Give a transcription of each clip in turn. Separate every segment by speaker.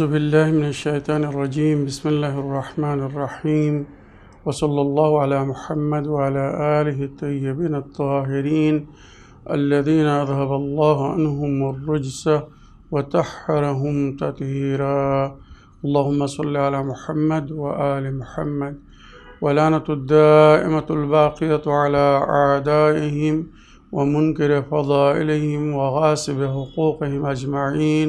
Speaker 1: أعوذ بالله من الشيطان الرجيم. بسم الله الرحمن الرحيم. وصلى الله على محمد وعلى آله الطيبين الطاهرين الذين أذهب الله عنهم الرجس وطهرهم تطهيرا. اللهم صل على محمد وآل محمد. ولعنة الدائمة الباقية على أعدائهم ومنكر فضائلهم وغاصب حقوقهم أجمعين.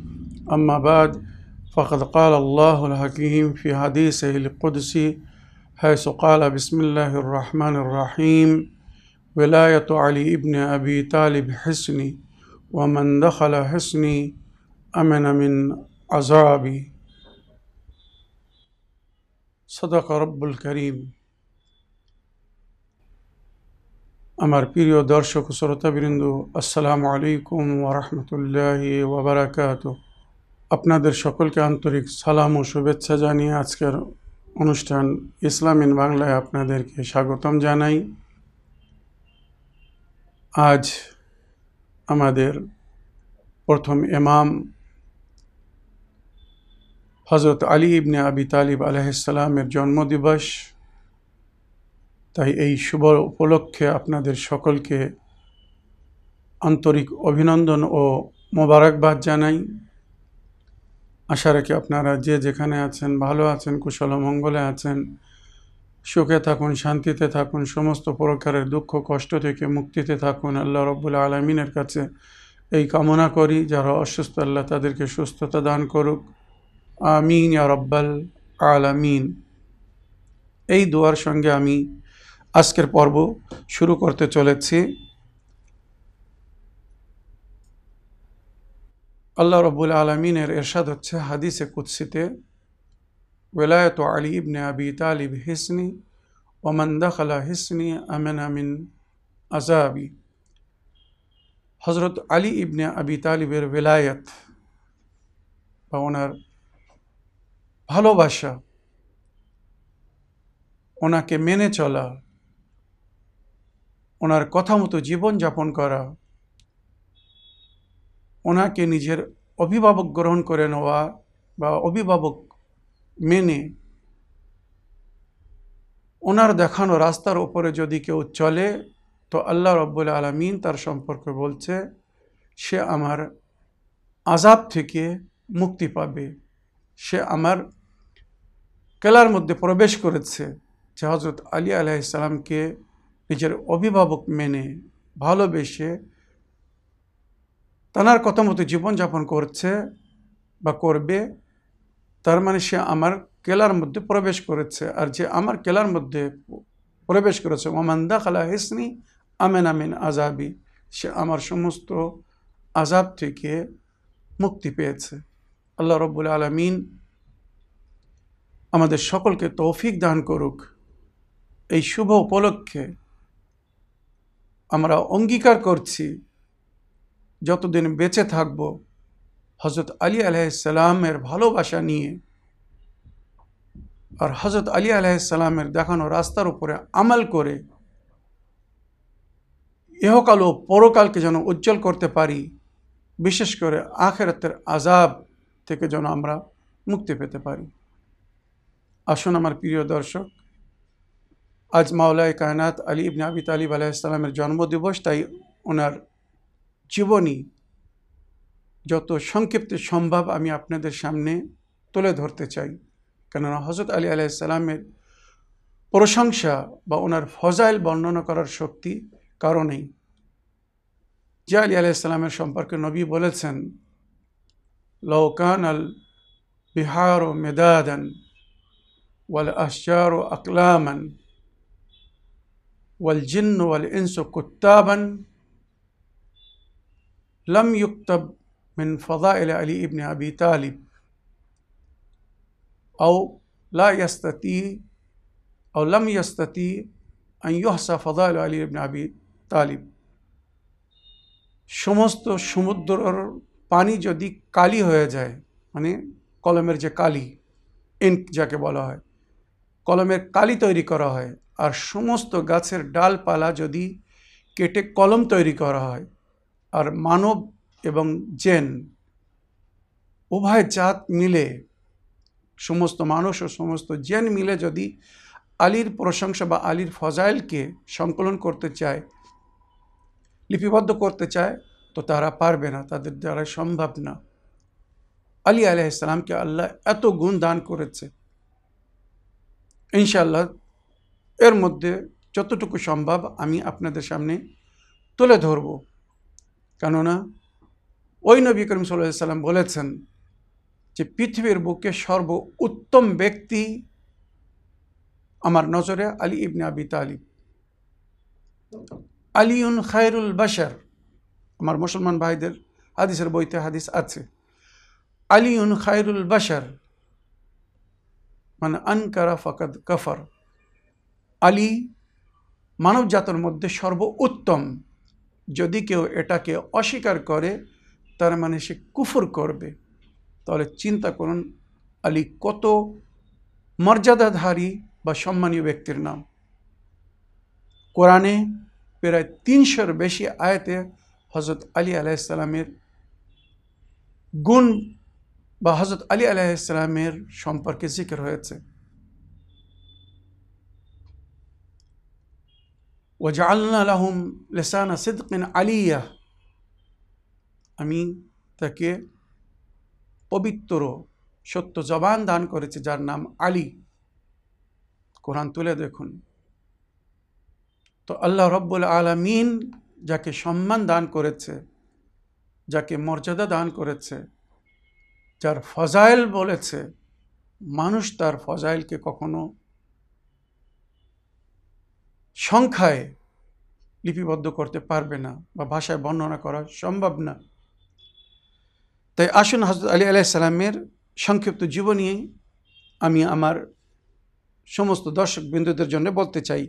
Speaker 1: أما بعد فقد قال الله الحكيم في حديثه القدسي حيث قال بسم الله الرحمن الرحيم ولاية علي ابن أبي طالب حسني ومن دخل حسني أمن من عذابي صدق رب الكريم আমার প্রিয় দর্শক শ্রোতাবৃন্দ আসসালামু আলাইকুম ওরহমতুল্লাহ ওবরাকাত আপনাদের সকলকে আন্তরিক সালাম ও শুভেচ্ছা জানিয়ে আজকের অনুষ্ঠান ইসলাম ইন বাংলায় আপনাদেরকে স্বাগতম জানাই। আজ আমাদের প্রথম এমাম হজরত আলী ইবনে আবি তালিব আলহিসাল্লামের জন্মদিবস। তাই এই শুভ উপলক্ষে আপনাদের সকলকে আন্তরিক অভিনন্দন ও মোবারকবাদ জানাই। আশা রাখি আপনারা যে যেখানে আছেন, ভালো আছেন, কুশল মঙ্গলে আছেন, সুখে থাকুন, শান্তিতে থাকুন, সমস্ত প্রকারের দুঃখ, কষ্ট থেকে মুক্তিতে থাকুন। আল্লাহ রব্বুল আলমিনের কাছে এই কামনা করি, যারা অসুস্থ, আল্লাহ তাদেরকে সুস্থতা দান করুক। আমিন, ইয়া রব্বাল আলামিন। এই দোয়ার সঙ্গে আমি আজকের পর্ব শুরু করতে চলেছি। আল্লাহ রব্বুল আলমিনের এরশাদ হচ্ছে হাদিসে কুৎসিতে ওয়েলায়ত আলী ইবনে আবি তালিব হিসনি ওমান দখলা হিসনি আমেন আমিন আজাবি হজরত আলী ইবনে আবি তালিবের বেলায়ত বা ওনার ভালোবাসা, ওনাকে মেনে চলা, ওনার কথা মতো জীবনযাপন করা ওনাকে নিজের অভিভাবক গ্রহণ করে নেওয়া বা অভিভাবক মেনে ওনার দেখানো রাস্তার ওপরে যদি কেউ চলে, তো আল্লাহ রব্বুল আলমিন তার সম্পর্কে বলছে, সে আমার আজাব থেকে মুক্তি পাবে। সে আমার কেলার মধ্যে প্রবেশ করেছে। যে হজরত আলী আলাইসালামকে নিজের অভিভাবক মেনে ভালোবেসে তানার কথা মতো জীবনযাপন করছে বা করবে, তার মানে সে আমার কেলার মধ্যে প্রবেশ করেছে। আর যে আমার কেলার মধ্যে প্রবেশ করেছে ওমান্দা খালা হিসনি আমেন আমিন আজাবি সে আমার সমস্ত আজাব থেকে মুক্তি পেয়েছে। আল্লাহ রব্বুল আলমিন আমাদের সকলকে তৌফিক দান করুক। এই শুভ উপলক্ষে আমরা অঙ্গীকার করছি। যতদিন বেঁচে থাকব হজরত আলী আলাইসাল্লামের ভালোবাসা নিয়ে আর হজরত আলী আলাইসাল্লামের দেখানো রাস্তার উপরে আমল করে ইহকাল ও পরকালকে যেন উজ্জ্বল করতে পারি, বিশেষ করে আখেরাতের আজাব থেকে যেন আমরা মুক্তি পেতে পারি। আসুন আমার প্রিয় দর্শক, আজ মাওলায় কায়নাত আলী ইবনে আবি তালিব আলাইসালামের জন্মদিবস, তাই ওনার জীবনী যত সংক্ষিপ্ত সম্ভব আমি আপনাদের সামনে তুলে ধরতে চাই। কেননা হজরত আলী আলাইসাল্লামের প্রশংসা বা ওনার ফজাইল বর্ণনা করার শক্তি কারণেই যে জিয়া আলী আলাইসাল্লামের সম্পর্কে নবী বলেছেন লৌকান আল বিহার ও মেদাদান ওয়াল আশার ও আকলামান ওয়াল জিন্ন ওয়াল ইনসু কুত্তাবান لم يكتب من فضائل علي ابن أبي طالب আও লা ইয়াস্তাতি আও লাম ইয়াস্তাতি আন ইহসা ফদাইল আলী ইবনে আবি তালিব সমস্ত সমুদ্রর পানি যদি কালি হয়ে যায় মানে কলমের যে কালি ইঙ্ক যাকে বলা হয় কলমের কালি তৈরি করা হয় আর সমস্ত গাছের ডালপালা যদি কেটে কলম তৈরি করা হয় আর মানব এবং জেন উভয় জাত মিলে সমস্ত মানুষ ও সমস্ত জেন মিলে যদি আলীর প্রশংসা বা আলীর ফজাইলকে সংকলন করতে চায়, লিপিবদ্ধ করতে চায়, তো তারা পারবে না, তাদের দ্বারা সম্ভব না। আলী আলাইসালামকে আল্লাহ এত গুণ দান করেছে। ইনশাল্লাহ এর মধ্যে যতটুকু সম্ভব আমি আপনাদের সামনে তুলে ধরব। কেননা ওই নবী করিম সাল্লাম বলেছেন যে পৃথিবীর বুকে সর্ব উত্তম ব্যক্তি আমার নজরে আলী ইবনে আবি তালিব। আলিউন খায়রুল বাসার আমার মুসলমান ভাইদের হাদিসের বইতে হাদিস আছে। আলিউন খায়রুল বাসার মানে আনকারা ফকাদ কফর। আলী মানব জাতের মধ্যে সর্ব উত্তম যদি কেউ এটাকে অস্বীকার করে, তার মানে সে কুফর করবে। তাহলে চিন্তা করুন, আলী কত মর্যাদাধারী বা সম্মানীয় ব্যক্তির নাম। কোরআনে প্রায় তিনশোর বেশি আয়তে হজরত আলী আলাইসালামের গুণ বা হজরত আলী আলাইসালামের সম্পর্কে জিকির হয়েছে। ওজাল্লা লাহুম লেসানা সিদ্কিন আলিয়া আমি তাকে পবিত্র, সত্য জবান দান করেছে যার নাম আলী। কোরআন তুলে দেখুন। তো আল্লাহ রব্বুল আলমিন যাকে সম্মান দান করেছে, যাকে মর্যাদা দান করেছে, যার ফজাইল বলেছে, মানুষ তার ফজাইলকে কখনো সংখ্যায় লিপিবদ্ধ করতে পারবে না বা ভাষায় বর্ণনা করা সম্ভব না। তাই আসুন হজরত আলী আলাইসাল্লামের সংক্ষিপ্ত জীবনী আমি আমার সমস্ত দর্শক বিন্দুদের জন্য বলতে চাই।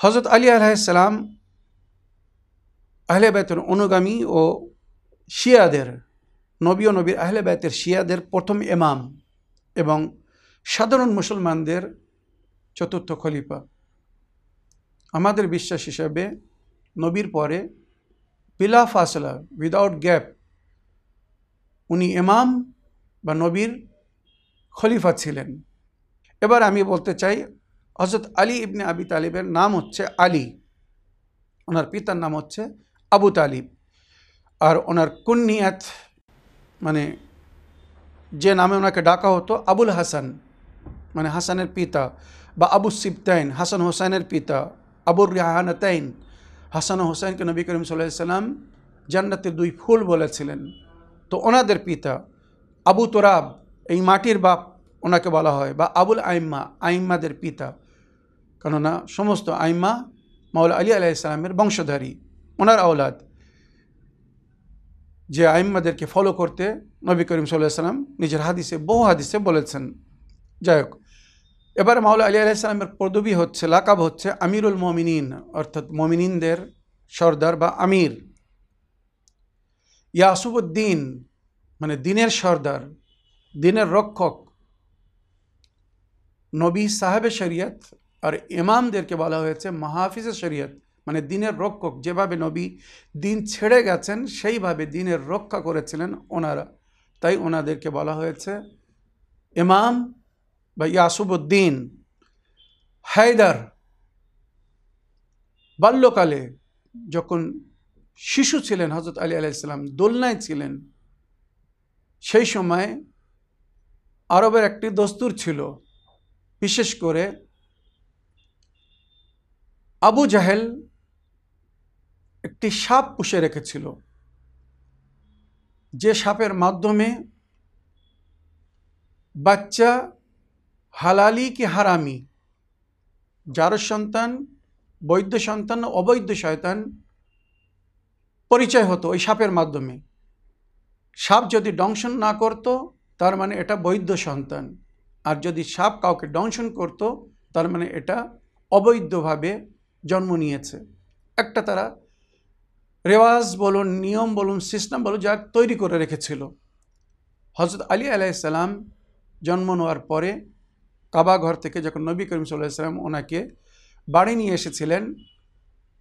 Speaker 1: হজরত আলী আলাইসাল্লাম আহলে বেতের অনুগামী ও শিয়াদের, নবী ও নবীর আহলে বেতের শিয়াদের প্রথম এমাম এবং সাধারণ মুসলমানদের চতুর্থ খলিফা। আমাদের বিশ্বাস হিসাবে নবীর পরে বিলা ফাসলা উইদাউট গ্যাপ উনি ইমাম বা নবীর খলিফা ছিলেন। এবার আমি বলতে চাই হজরত আলী ইবনে আবি তালিবের নাম হচ্ছে আলী। ওনার পিতার নাম হচ্ছে আবু তালিব। আর ওনার কুন্নিয়াত মানে যে নামে ওনাকে ডাকা হতো আবুল হাসান মানে হাসানের পিতা। বা আবু সিবতাইন, হাসান হোসেনের পিতা আবুর রিহানাতাইন, হাসান হোসেনকে নবী করিম সাল্লাম জান্নাতের দুই ফুল বলেছিলেন। তো ওনাদের পিতা আবু তোরাব, এই মাটির বাপ ওনাকে বলা হয়, বা আবুল আইম্মা, আইম্মাদের পিতা। কেননা সমস্ত আইম্মা মাওলা আলী আলাহ ইসলামের বংশধারী, ওনার আওলাদ। যে আইম্মাদেরকে ফলো করতে নবী করিম সাল্লাহ সাল্লাম নিজের হাদিসে, বহু হাদিসে বলেছেন। যাই হোক এবার মাওলা আলী আলাইসালামের পদবী হচ্ছে, লাকাব হচ্ছে আমিরুল মমিনিন, অর্থাৎ মমিনিনদের সর্দার বা আমির। ইয়াসুবুদ্দিন মানে দিনের সর্দার, দিনের রক্ষক, নবী সাহেবের শরিয়ত আর ইমামদেরকে বলা হয়েছে মাহাফিজের শরিয়ত মানে দিনের রক্ষক। যেভাবে নবী দিন ছেড়ে গেছেন, সেইভাবে দিনের রক্ষা করেছিলেন ওনারা। তাই ওনাদেরকে বলা হয়েছে ইমাম বা ইয়াসুবুদ্দিন, হায়দার, বাল্যকালে যখন শিশু ছিলেন হজরত আলী আলাইসাল্লাম দোলনায় ছিলেন, সেই সময় আরবের একটি দস্তুর ছিল, বিশেষ করে আবু জাহেল একটি সাপ পুষে রেখেছিল, যে সাপের মাধ্যমে বাচ্চা হালালি কি হারামি? যার সন্তান বৈধ সন্তান অবৈধ শয়তান পরিচয় হতো ওই সাপের মাধ্যমে। সাপ যদি দংশন না করত, তার মানে এটা বৈধ সন্তান। আর যদি সাপ কাউকে দংশন করত, তার মানে এটা অবৈধভাবে জন্ম নিয়েছে। একটা তারা রেওয়াজ বলুন, নিয়ম বলুন, সিস্টেম বলুন, যা তৈরি করে রেখেছিল। হজরত আলী আলাইসাল্লাম জন্ম নেওয়ার পরে কাবা ঘর থেকে যখন নবী করিম সাল্লাহ সাল্লাম ওনাকে বাড়ি নিয়ে এসেছিলেন,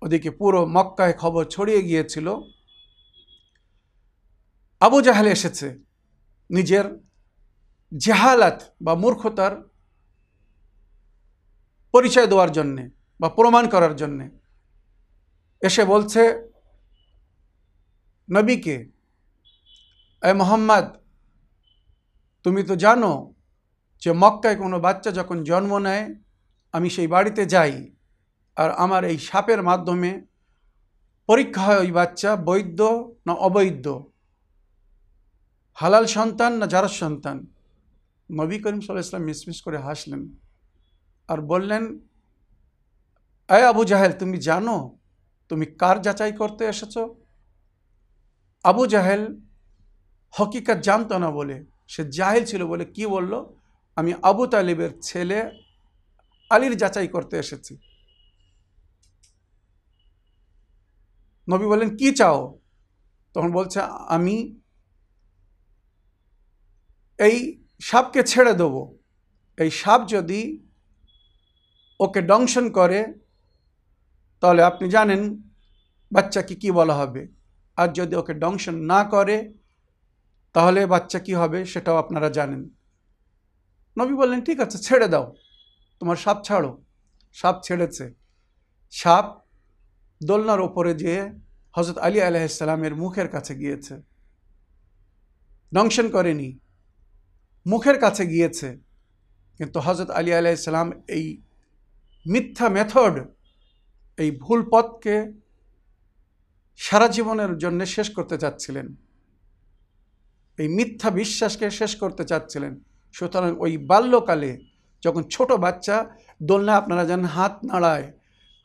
Speaker 1: ওদিকে পুরো মক্কায় খবর ছড়িয়ে গিয়েছিল। আবু জাহাল এসেছে, নিজের জেহালাত বা মূর্খতার পরিচয় দেওয়ার জন্যে বা প্রমাণ করার জন্যে এসে বলছে, নবীকে, এ মোহাম্মদ, তুমি তো জানো যে মক্কায় কোনো বাচ্চা যখন জন্ম নেয়, আমি সেই বাড়িতে যাই আর আমার এই সাপের মাধ্যমে পরীক্ষা হয় ওই বাচ্চা বৈধ না অবৈধ হালাল সন্তান না যার সন্তান? নবী করিম সাল্লাহ ইসলাম মিসমিস করে হাসলেন আর বললেন আয় আবু জাহেল, তুমি জানো তুমি কার যাচাই করতে এসেছ? আবু জাহেল, হকিকাত জানতো না বলে, সে জাহেল ছিল বলে কি বলল? আমি আবু তালিবের ছেলে আলীর যাচাই করতে এসেছি। নবী বললেন, কি চাও? তখন বলছে, আমি এই সাপকে ছেড়ে দেব। এই সাপ যদি ওকে ডংশন করে, তাহলে আপনি জানেন বাচ্চাকে কি বলা হবে। আর যদি ওকে ডংশন না করে, তাহলে বাচ্চা কি হবে সেটাও আপনারা জানেন। নবী বললেন, ঠিক আছে, ছেড়ে দাও। তোমার সাপ ছাড়ো। সাপ ছেড়েছে। সাপ দোলনার ওপরে যেয়ে হজরত আলী আলাইসালামের মুখের কাছে গিয়েছে। দংশন করেনি। মুখের কাছে গিয়েছে। কিন্তু হজরত আলী আলাইসালাম এই মিথ্যা মেথড, এই ভুল পথকে সারা জীবনের জন্য শেষ করতে চাচ্ছিলেন। এই মিথ্যা বিশ্বাসকে শেষ করতে চাচ্ছিলেন। সুতরাং ওই বাল্যকালে যখন ছোট বাচ্চা দোলনা আপনারা জানেন হাত নাড়ায়,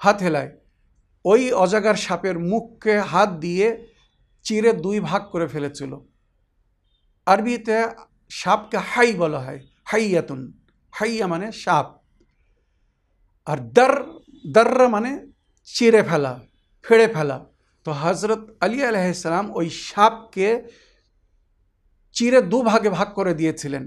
Speaker 1: হাত হেলায়, ওই অজাগার সাপের মুখকে হাত দিয়ে চিরে দুই ভাগ করে ফেলেছিল। আরবিতে সাপকে হাই বলা হয়, হাইয়াতুন। হাইয়া মানে সাপ। আর দর, দর্রা মানে চিরে ফেলা, ফেড়ে ফেলা। তো হজরত আলী আলাইসালাম ওই সাপকে চিরে দু ভাগে ভাগ করে দিয়েছিলেন।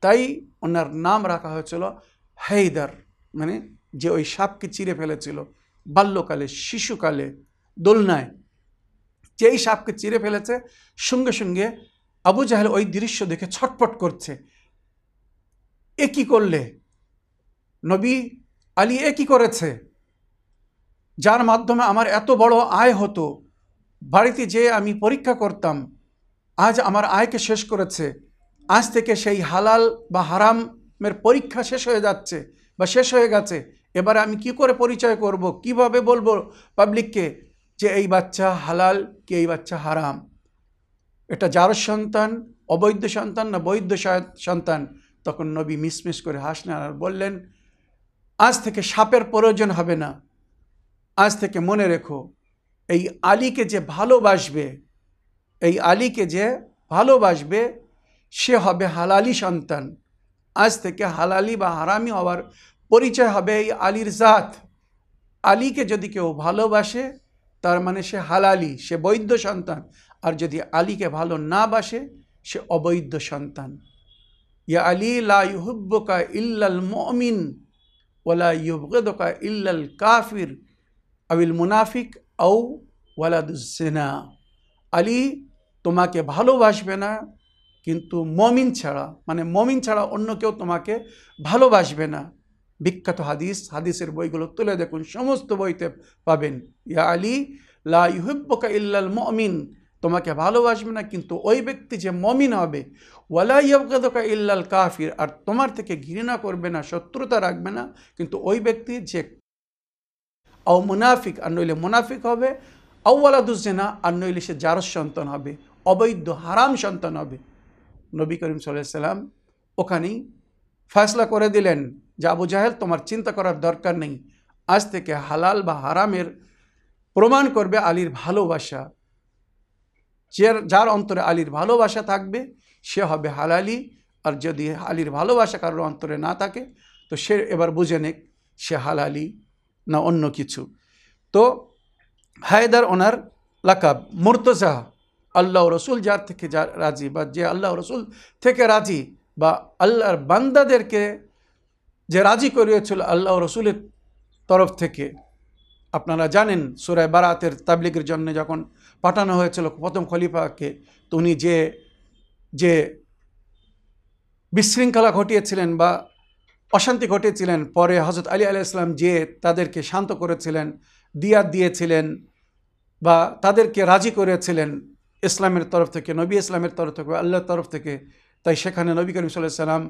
Speaker 1: তাই ওনার নাম রাখা হয়েছিল হাইদার মানে যে ওই সাপকে চিরে ফেলেছিল। বাল্যকালে, শিশুকালে, দোলনায়। যেই সাপকে চিরে ফেলেছে, সঙ্গে সঙ্গে আবু জাহেল ওই দৃশ্য দেখে ছটপট করছে। এ কি করলে? নবী আলী, এ কি করেছে? যার মাধ্যমে আমার এত বড় আয় হতো। বাড়িতে যে আমি পরীক্ষা করতাম। আজ আমার আয়কে শেষ করেছে। আজ থেকে সেই হালাল বা হারামের পরীক্ষা শেষ হয়ে যাচ্ছে বা শেষ হয়ে গেছে। এবারে আমি কি করে পরিচয় করব? কীভাবে বলব পাবলিককে যে এই বাচ্চা হালাল কি এই বাচ্চা হারাম? এটা যার সন্তান? অবৈধ সন্তান না বৈধ সন্তান? তখন নবী মিসমিস করে হাসলেন আর বললেন, আজ থেকে সাপের প্রয়োজন হবে না। আজ থেকে মনে রেখো, এই আলীকে যে ভালোবাসবে, এই আলীকে যে ভালোবাসবে সে হবে হালালি সন্তান। আজ থেকে হালালি বা হারামি হওয়ার পরিচয় হবে এই আলীর জাত। আলীকে যদি কেউ ভালোবাসে, তার মানে সে হালালি, সে বৈধ সন্তান। আর যদি আলীকে ভালো না বাসে, সে অবৈধ সন্তান। ইয়া আলী লা ইল্লাল মমিন ওলা ইউবগদকা ইল্লাল কাফির আবিল মুনাফিক আউ ওয়ালাদুসেনা আলী তোমাকে ভালোবাসবে না কিন্তু মমিন ছাড়া মানে মমিন ছাড়া অন্য কেউ তোমাকে ভালোবাসবে না। বিখ্যাত হাদিস, হাদিসের বইগুলো তুলে দেখুন, সমস্ত বইতে পাবেন। ইয়া আলী, লা ইহুব্বকা ইল্লাল মমিন, তোমাকে ভালোবাসবে না, কিন্তু ওই ব্যক্তি যে মমিন হবে, ওয়ালা ইয়বগদকা ইল্লাল কাফির, আর তোমার থেকে ঘৃণা করবে না, শত্রুতা রাখবে না, কিন্তু ওই ব্যক্তি যে আও মুনাফিক, আর নইলে মুনাফিক হবে আউ্লাদুজেনা আর নইলে সে জারস সন্তান হবে, অবৈধ হারাম সন্তান হবে। নবী করিম সাল্লাম ওখানেই ফয়সলা করে দিলেন যে আবু জাহেল, তোমার চিন্তা করার দরকার নেই। আজ থেকে হালাল বা হারামের প্রমাণ করবে আলীর ভালোবাসা। যে যার অন্তরে আলীর ভালোবাসা থাকবে, সে হবে হালালি। আর যদি আলীর ভালোবাসা কারোর অন্তরে না থাকে, তো সে এবার বুঝে নেক সে হালালি না অন্য কিছু। তো হায়দার ওনার লাকাব মুর্তজা আল্লাহ রসুল যার থেকে যা রাজি বা যে আল্লাহ রসুল থেকে রাজি বা আল্লাহর বান্দাদেরকে যে রাজি করিয়েছিল আল্লাহ রসুলের তরফ থেকে। আপনারা জানেন সুরায় বারাতের তাবলিগের জন্য যখন পাঠানো হয়েছিল প্রথম খলিফাকে, তো উনি যে যে বিশৃঙ্খলা ঘটিয়েছিলেন বা অশান্তি ঘটিয়েছিলেন, পরে হজরত আলী আলাহ ইসলাম যে তাদেরকে শান্ত করেছিলেন দিয়াত দিয়েছিলেন বা তাদেরকে রাজি করেছিলেন ইসলামের তরফ থেকে, নবী ইসলামের তরফ থেকে, আল্লাহর তরফ থেকে, তাই সেখানে নবী করিম সাল্লাহ সাল্লাম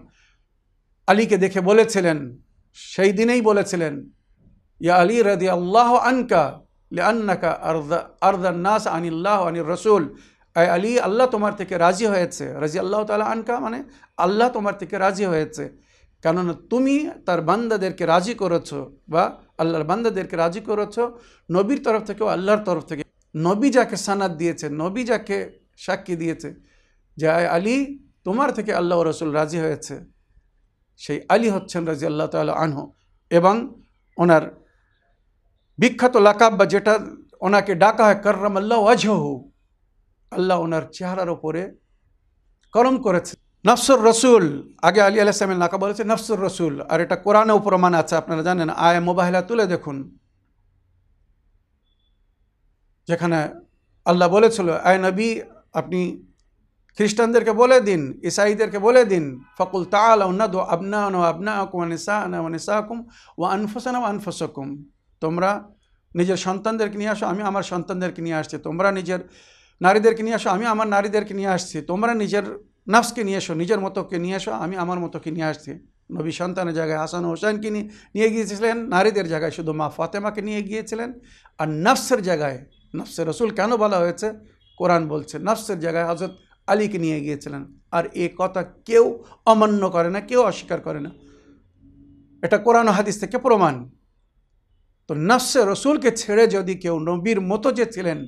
Speaker 1: আলীকে দেখে বলেছিলেন, সেই দিনেই বলেছিলেন, ইয়া আলী রাদি আল্লাহ আনকা লে আন্নাকা আর্দা নাস আনিল্লাহ আনির রসুল। আয় আলী, আল্লাহ তোমার থেকে রাজি হয়েছে। রাজি আল্লাহ তালা আনকা মানে আল্লাহ তোমার থেকে রাজি হয়েছে। কেননা তুমি তার বান্দাদেরকে রাজি করেছ বা আল্লাহর বান্দাদেরকে রাজি করেছ, নবীর তরফ থেকেও আল্লাহর তরফ থেকে। নবী যাকে সানাদ দিয়েছে, নবী যাকে সাক্ষী দিয়েছে, যে আলী তোমার থেকে আল্লাহ রসুল রাজি হয়েছে, সেই আলী হচ্ছেন রাজি আল্লাহ তাল আনহ এবং ওনার বিখ্যাত লাকাব বা যেটা ওনাকে ডাকা হয় কররাম আল্লাহ ওয়াজহু আল্লাহ ওনার চেহারার ওপরে করম করেছে। নফসুর রসুল, আগে আলী আলাহ সালামের নাকা বলেছে নফসুর রসুল, আর এটা কোরআনেও প্রমাণ আছে, আপনারা জানেন, আয় মোবাইলা তুলে দেখুন। যেখানে আল্লাহ বলেছিল, আয় নবী, আপনি খ্রিস্টানদেরকে বলে দিন, ইসাইদেরকে বলে দিন, ফকুল তাল দো আবনা আবনা কুম নিসা আনা ও আনফসকুম। তোমরা নিজের সন্তানদেরকে নিয়ে আসো, আমি আমার সন্তানদেরকে নিয়ে আসছি। তোমরা নিজের নারীদেরকে নিয়ে আসো, আমি আমার নারীদেরকে নিয়ে আসছি। তোমরা নিজের নাফসকে নিয়ে এসো, নিজের মতোকে নিয়ে এসো, আমি আমার মতোকে নিয়ে আসছি। নবী সন্তানের জায়গায় হাসান হোসেনকে নিয়ে গিয়েছিলেন, নারীদের জায়গায় শুধু মা ফাতেমাকে নিয়ে গিয়েছিলেন, আর নফসের জায়গায় নফসের রসুল কেন বলা হয়েছে? কোরআন বলছে, নফসের জায়গায় হজরত আলীকে নিয়ে গিয়েছিলেন। আর এ কথা কেউ অমান্য করে না, কেউ অস্বীকার করে না। এটা কোরআন হাদিস থেকে প্রমাণ। তো নফসে রসুলকে ছেড়ে যদি কেউ, নবীর মতো যে ছিলেন,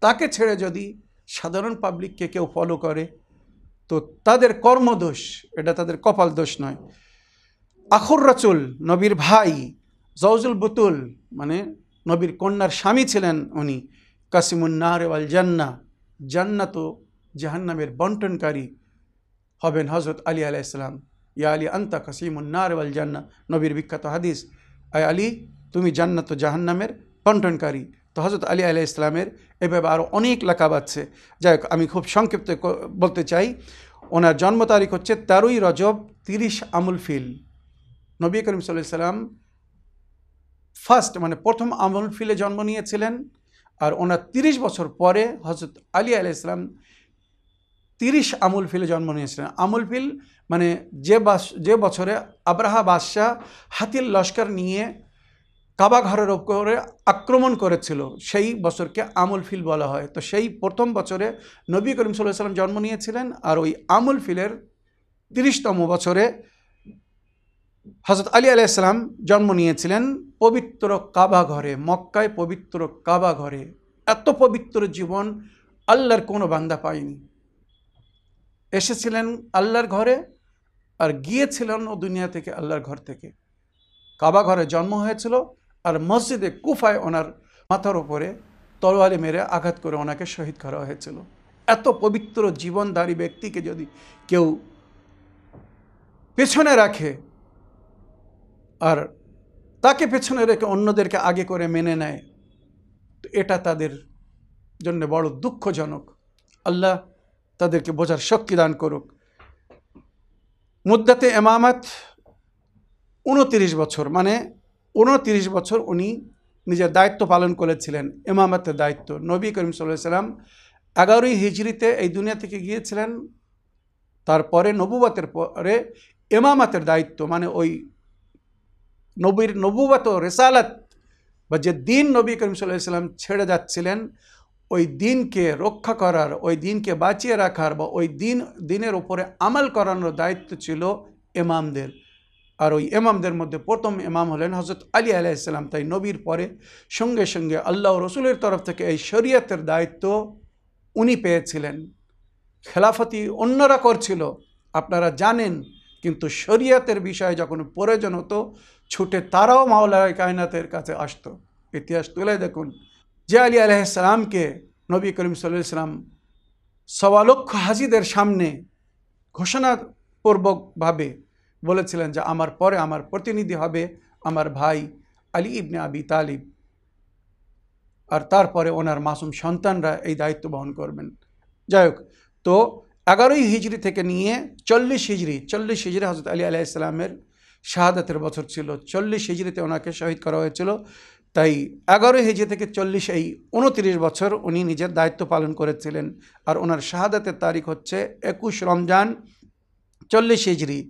Speaker 1: তাকে ছেড়ে যদি সাধারণ পাবলিককে কেউ ফলো করে, তো তাদের কর্মদোষ, এটা তাদের কপাল দোষ নয়। আখর রচুল নবীর ভাই জওজুল বুতুল মানে নবীর কন্যার স্বামী ছিলেন উনি। কাসিমুন্নার ওয়াল জান্না জান্নাত জাহান্নামের বন্টনকারী হবেন হজরত আলী আলাইসালাম ইয়া আলী আন্তা কাসিমুন্নার ওয়াল জান্না নবীর বিখ্যাত হাদিস, আয় আলী, তুমি জান্নাত জাহান্নামের বন্টনকারী। তো হজরত আলী আলাহ ইসলামের এভাবে আরও অনেক লেখাব আছে। যাই হোক আমি খুব সংক্ষিপ্ত বলতে চাই, ওনার জন্ম তারিখ হচ্ছে তেরোই রজব তিরিশ আমুল ফিল। নবী করিম সাল্লাহ সাল্লাম ফার্স্ট মানে প্রথম আমুল ফিলে জন্ম নিয়েছিলেন আর ওনার তিরিশ বছর পরে হজরত আলী আলাহ ইসলাম তিরিশ আমুল ফিলে জন্ম নিয়েছিলেন। আমুল ফিল মানে যে বাস, যে বছরে আব্রাহা বাদশাহ হাতির লস্কর নিয়ে কাবা ঘরের ওপরে আক্রমণ করেছিল, সেই বছরকে আমুল ফিল বলা হয়। তো সেই প্রথম বছরে নবী করিম সাল্লাহ সাল্লাম জন্ম নিয়েছিলেন আর ওই আমুল ফিলের তিরিশতম বছরে হজরত আলী আলাইসালাম জন্ম নিয়েছিলেন পবিত্র কাবা ঘরে, মক্কায় পবিত্র কাবা ঘরে। এত পবিত্র জীবন আল্লাহর কোনো বান্দা পায়নি। এসেছিলেন আল্লাহর ঘরে আর গিয়েছিলেন ও দুনিয়া থেকে আল্লাহর ঘর থেকে। কাবা ঘরে জন্ম হয়েছিল আর মসজিদে কুফায় ওনার মাথার ওপরে তলোয়ারি মেরে আঘাত করে ওনাকে শহীদ করা হয়েছিল। এত পবিত্র জীবনধারী ব্যক্তিকে যদি কেউ পেছনে রাখে আর তাকে পেছনে রেখে অন্যদেরকে আগে করে মেনে নেয়, তো এটা তাদের জন্য বড় দুঃখজনক। আল্লাহ তাদেরকে বোঝার শক্তি দান করুক। মুদ্দাতে এমামাত উনতিরিশ বছর মানে উনতিরিশ বছর উনি নিজের দায়িত্ব পালন করেছিলেন, এমামাতের দায়িত্ব। নবী করিম সাল্লাম এগারোই হিজড়িতে এই দুনিয়া থেকে গিয়েছিলেন, তারপরে নবুবাতের পরে এমামাতের দায়িত্ব মানে ওই নবীর নবুবাত রেসালাত বা যে দিন নবী করিম সাল্লাম ছেড়ে যাচ্ছিলেন, ওই দিনকে রক্ষা করার, ওই দিনকে বাঁচিয়ে রাখার বা ওই দিন, দিনের ওপরে আমাল করানোর দায়িত্ব ছিল এমামদের আর ওই এমামদের মধ্যে প্রথম এমাম হলেন হজরত আলী আলাইসাল্লাম তাই নবীর পরে সঙ্গে সঙ্গে আল্লাহ রসুলের তরফ থেকে এই শরীয়তের দায়িত্ব উনি পেয়েছিলেন। খেলাফতি অন্যরা করছিল, আপনারা জানেন, কিন্তু শরিয়াতের বিষয়ে যখন প্রয়োজন হতো ছুটে তারাও মাওলায় কায়নাতের কাছে আসতো। ইতিহাস তুলে দেখুন, যে আলী আলাইসালামকে নবী করিম সাল্লাম সওয়ালক্ষ হাজিদের সামনে ঘোষণাপূর্বকভাবে বলেছিলেন যে, আমার পরে আমার প্রতিনিধি হবে আমার ভাই আলী ইবনে আবি তালিব। আর তারপরে ওনার মাসুম সন্তানরা এই দায়িত্ব বহন করবেন। যাই হোক, তো এগারোই হিজড়ি থেকে নিয়ে চল্লিশ হিজড়ি চল্লিশ হিজড়ি হজরত আলী আলাইসালামের শাহাদাতের বছর ছিল। চল্লিশ হিজড়িতে ওনাকে শহীদ করা হয়েছিল। তাই এগারোই হেজি থেকে চল্লিশ, এই উনতিরিশ বছর উনি নিজের দায়িত্ব পালন করেছিলেন। আর ওনার শাহাদাতের তারিখ হচ্ছে একুশ রমজান চল্লিশ হিজড়ি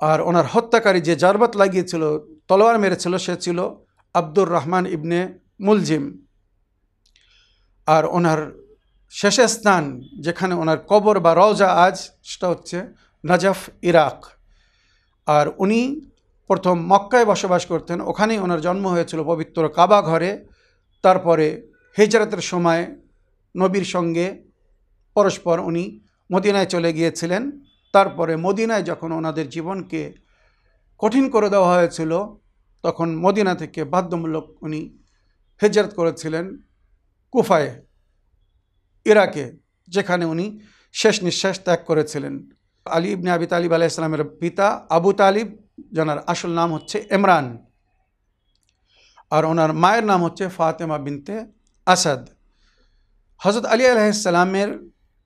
Speaker 1: আর ওনার হত্যাকারী যে জারবাত লাগিয়েছিল, তলোয়ার মেরেছিল, সে ছিল আব্দুর রহমান ইবনে মুলজিম। আর ওনার শেষ স্থান যেখানে ওনার কবর বা রওজা আজ, সেটা হচ্ছে নাজাফ, ইরাক। আর উনি প্রথম মক্কায় বসবাস করতেন। ওখানেই ওনার জন্ম হয়েছিল পবিত্র কাবা ঘরে। তারপরে হিজরতের সময় নবীর সঙ্গে পরস্পর উনি মদিনায় চলে গিয়েছিলেন। তারপরে মদিনায় যখন ওনাদের জীবনকে কঠিন করে দেওয়া হয়েছিল, তখন মদিনা থেকে বাধ্যমূলক উনি হেজরত করেছিলেন কুফায়, ইরাকে, যেখানে উনি শেষ নিঃশ্বাস ত্যাগ করেছিলেন। আলী ইবনে আবি তালিব আলাহ ইসলামের পিতা আবু তালিব যার আসল নাম হচ্ছে ইমরান। আর ওনার মায়ের নাম হচ্ছে ফাতেমা বিনতে আসাদ। হজরত আলী আলাইসালামের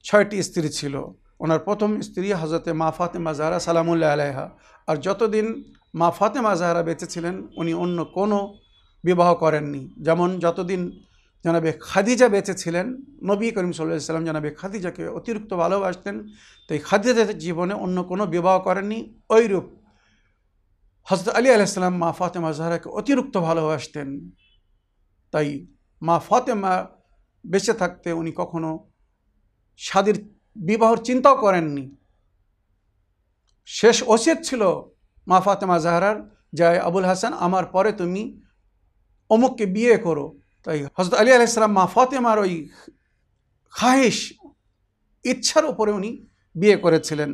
Speaker 1: ছয়টি স্ত্রী ছিল। ওনার প্রথম স্ত্রী হজরতে মা ফাতেমা জাহরা সালামুল্লাহ আলাইহা। আর যতদিন মা ফাতেমা জাহরা বেঁচে ছিলেন, উনি অন্য কোনো বিবাহ করেননি। যেমন যতদিন জানাবে খাদিজা বেঁচে ছিলেন নবী করিম সাল্লাহ সাল্লাম জানাবে খাদিজাকে অতিরিক্ত ভালোবাসতেন। তাই খাদিজার জীবনে অন্য কোনো বিবাহ করেননি। ওইরূপ হজরত আলী আলাইসাল্লাম মা ফাতেমা জাহরাকে অতিরিক্ত ভালোবাসতেন। তাই মা ফাতেমা বেঁচে থাকতে উনি কখনো স্বাদীর বিবাহর চিন্তাও করেননি। শেষ ওসিয়ত ছিল মা ফাতেমা জাহরার, যে, আবুল হাসান, আমার পরে তুমি অমুককে বিয়ে করো। তাই হজরত আলী আলাইসালাম মা ফাতেমার ওই খাহিস ইচ্ছার উপরে উনি বিয়ে করেছিলেন।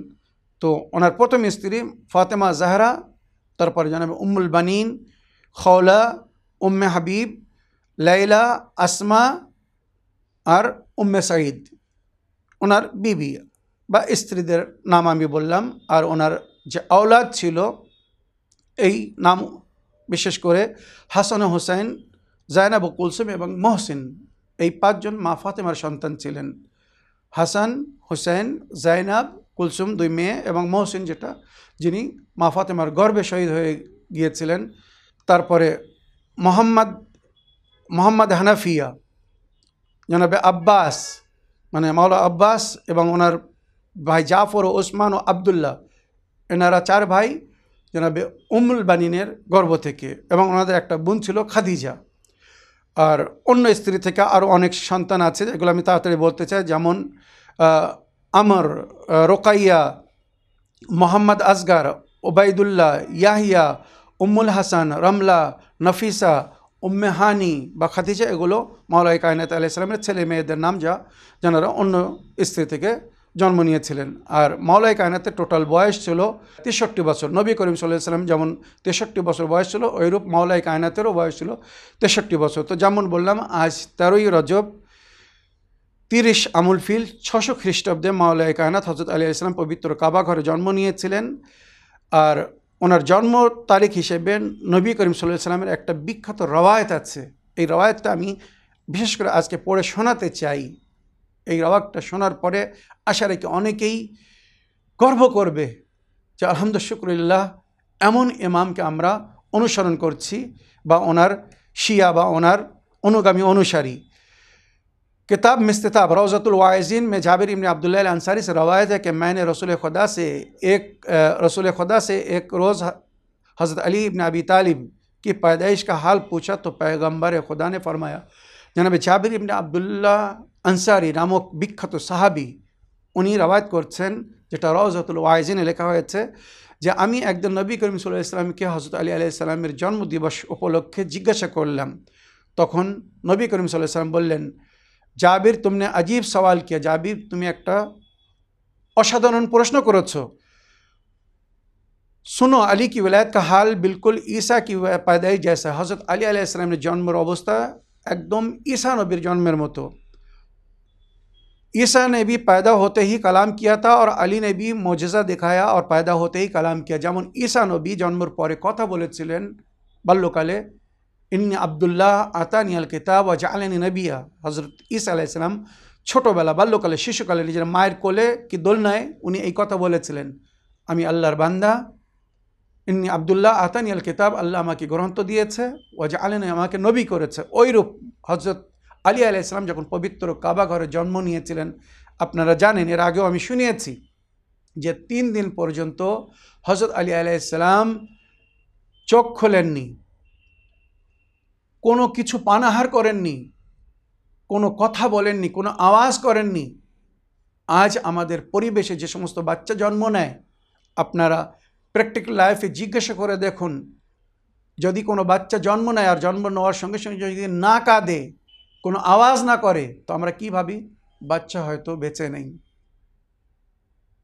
Speaker 1: তো ওনার প্রথম স্ত্রী ফাতেমা জাহরা, তারপরে জানাবে উম্মুল বানিন, খওলা, উম্মে হাবিব, লাইলা, আসমা আর উম্মে সাঈদ। ওনার বিবি বা স্ত্রীদের নাম আমি বললাম, আর ওনার যে আওলাদ ছিল, এই নাম বিশেষ করে হাসান হোসেন জায়নাব কুলসুম এবং মহসিন, এই পাঁচজন মা ফাতেমার সন্তান ছিলেন। হাসান হুসেন জাইনাব, কুলসুম দুই মেয়ে এবং মহসিন যেটা, যিনি মা ফাতেমার গর্বে শহীদ হয়ে গিয়েছিলেন। তারপরে মোহাম্মদ মোহাম্মদ হানাফিয়া, জনাবে আব্বাস মানে মাওলা আব্বাস এবং ওনার ভাই জাফর ও ওসমান ও আবদুল্লাহ, এনারা চার ভাই জনাবে উমুল বানিনের গর্ভ থেকে এবং ওনাদের একটা বোন ছিল খাদিজা। আর অন্য স্ত্রী থেকে আরও অনেক সন্তান আছে, যেগুলো আমি তাড়াতাড়ি বলতে চাই। যেমন আমর রোকাইয়া, মোহাম্মদ আসগার, ওবায়দুল্লাহ, ইয়াহিয়া, উম্মুল হাসান, রমলা, নফিসা, উম্মে হানি বা খাদিজা, এগুলো মাওলাই কায়নাত আলাইসালামের ছেলে মেয়েদের নাম যা, যারা অন্য স্ত্রী থেকে জন্ম নিয়েছিলেন। আর মাওলাই কায়নাতের টোটাল বয়স ছিল তেষট্টি বছর। নবী করিম সাল্লাহ সাল্লাম যেমন তেষট্টি বছর বয়স ছিল ওইরূপ মাওলাই কায়নাতেরও বয়স ছিল তেষট্টি বছর। তো যেমন বললাম, আজ তেরোই রজব তিরিশ আমুল ফিল, ছশো খ্রিস্টাব্দে মাওলাই কায়নাত হজরত আলী ইসলাম পবিত্র কাবা ঘরে জন্ম নিয়েছিলেন। আর ওনার জন্ম তারিখ হিসেবে নবী করিম সাল্লাহ সাল্লামের একটা বিখ্যাত রওয়ায়ত আছে। এই রওয়ায়তটা আমি বিশেষ করে আজকে পড়ে শোনাতে চাই। এই রওয়াকটা শোনার পরে আশা রেখে অনেকেই গর্ব করবে যে আলহামদুলিল্লাহ এমন ইমামকে আমরা অনুসরণ করছি বা ওনার শিয়া বা ওনার অনুগামী অনুসারী किताब मिस्ताब रोज़तुल वाइज़िन में जाबिर इबन अब्दुल्ला अंसारी से रवायत है कि मैंने रसूल खुदा से एक रसूल खुदा से एक रोज़ हज़रत अली इबन अबी तालिब की पैदाइश का हाल पूछा तो पैगंबर खुदा ने फरमाया जनाब जाबिर इबन আবদুল্লাহ আনসারি নামক বিখ্যাত সাহাবি উনি রবায়ত করছেন যেটা রওজাতুল ওয়াইজিনে লেখা হয়েছে যে আমি একদিন নবী করিম সাল্লাহ ইসলামকে হজরত আলী আলাইসাল্লামের জন্মদিবস উপলক্ষে জিজ্ঞাসা করলাম তখন নবী করিম সাল্লাহ সাল্লাম বললেন জাবির तुमने अजीब सवाल किया জাবির তুমি একটা অসাধারণ প্রশ্ন করেছো सुनो अली की विलायत का हाल बिल्कुल ईसा की पैदाइश जैसा है हज़रत अली আলাইসালামের জন্মের অবস্থা একদম ঈসা নবীর জন্মের মতো ईसा ने भी पैदा होते ही कलाम किया था और अली ने भी मोजज़ा दिखाया और पैदा होते ही कलाम किया যেমন ঈসা নবী জন্মের পরে কথা বলেছিলেন বাল্যকালে ইন্নি আবদুল্লাহ আতানি আল কিতাব ও জালেনি নবিয়া হজরত ঈসা আলাইসালাম ছোটোবেলা বাল্যকালে শিশুকালে নিজের মায়ের কোলে কি দোলনায় উনি এই কথা বলেছিলেন আমি আল্লাহর বান্দা ইন্নি আবদুল্লাহ আতানি আল কিতাব আল্লাহ আমাকে গ্রন্থ দিয়েছে ও জালেনি আমাকে নবী করেছে ওইরূপ হজরত আলী আলাইসালাম যখন পবিত্র কাবা ঘরে জন্ম নিয়েছিলেন, আপনারা জানেন, এর আগেও আমি শুনিয়েছি যে তিন দিন পর্যন্ত হজরত আলী আলাইসালাম চোখ খোলেননি, কোনো কিছু পানাহার করেননি, কোনো কথা বলেননি, কোনো আওয়াজ করেননি। আজ আমাদের পরিবেশে যে সমস্ত বাচ্চা জন্ম নেয়, আপনারা প্র্যাকটিক্যাল লাইফে জিজ্ঞাসা করে দেখুন, যদি কোনো বাচ্চা জন্ম নেয় আর জন্ম নেওয়ার সঙ্গে সঙ্গে যদি না কাঁদে কোনো আওয়াজ না করে, তো আমরা কি ভাবি? বাচ্চা হয়তো বেঁচে নেই।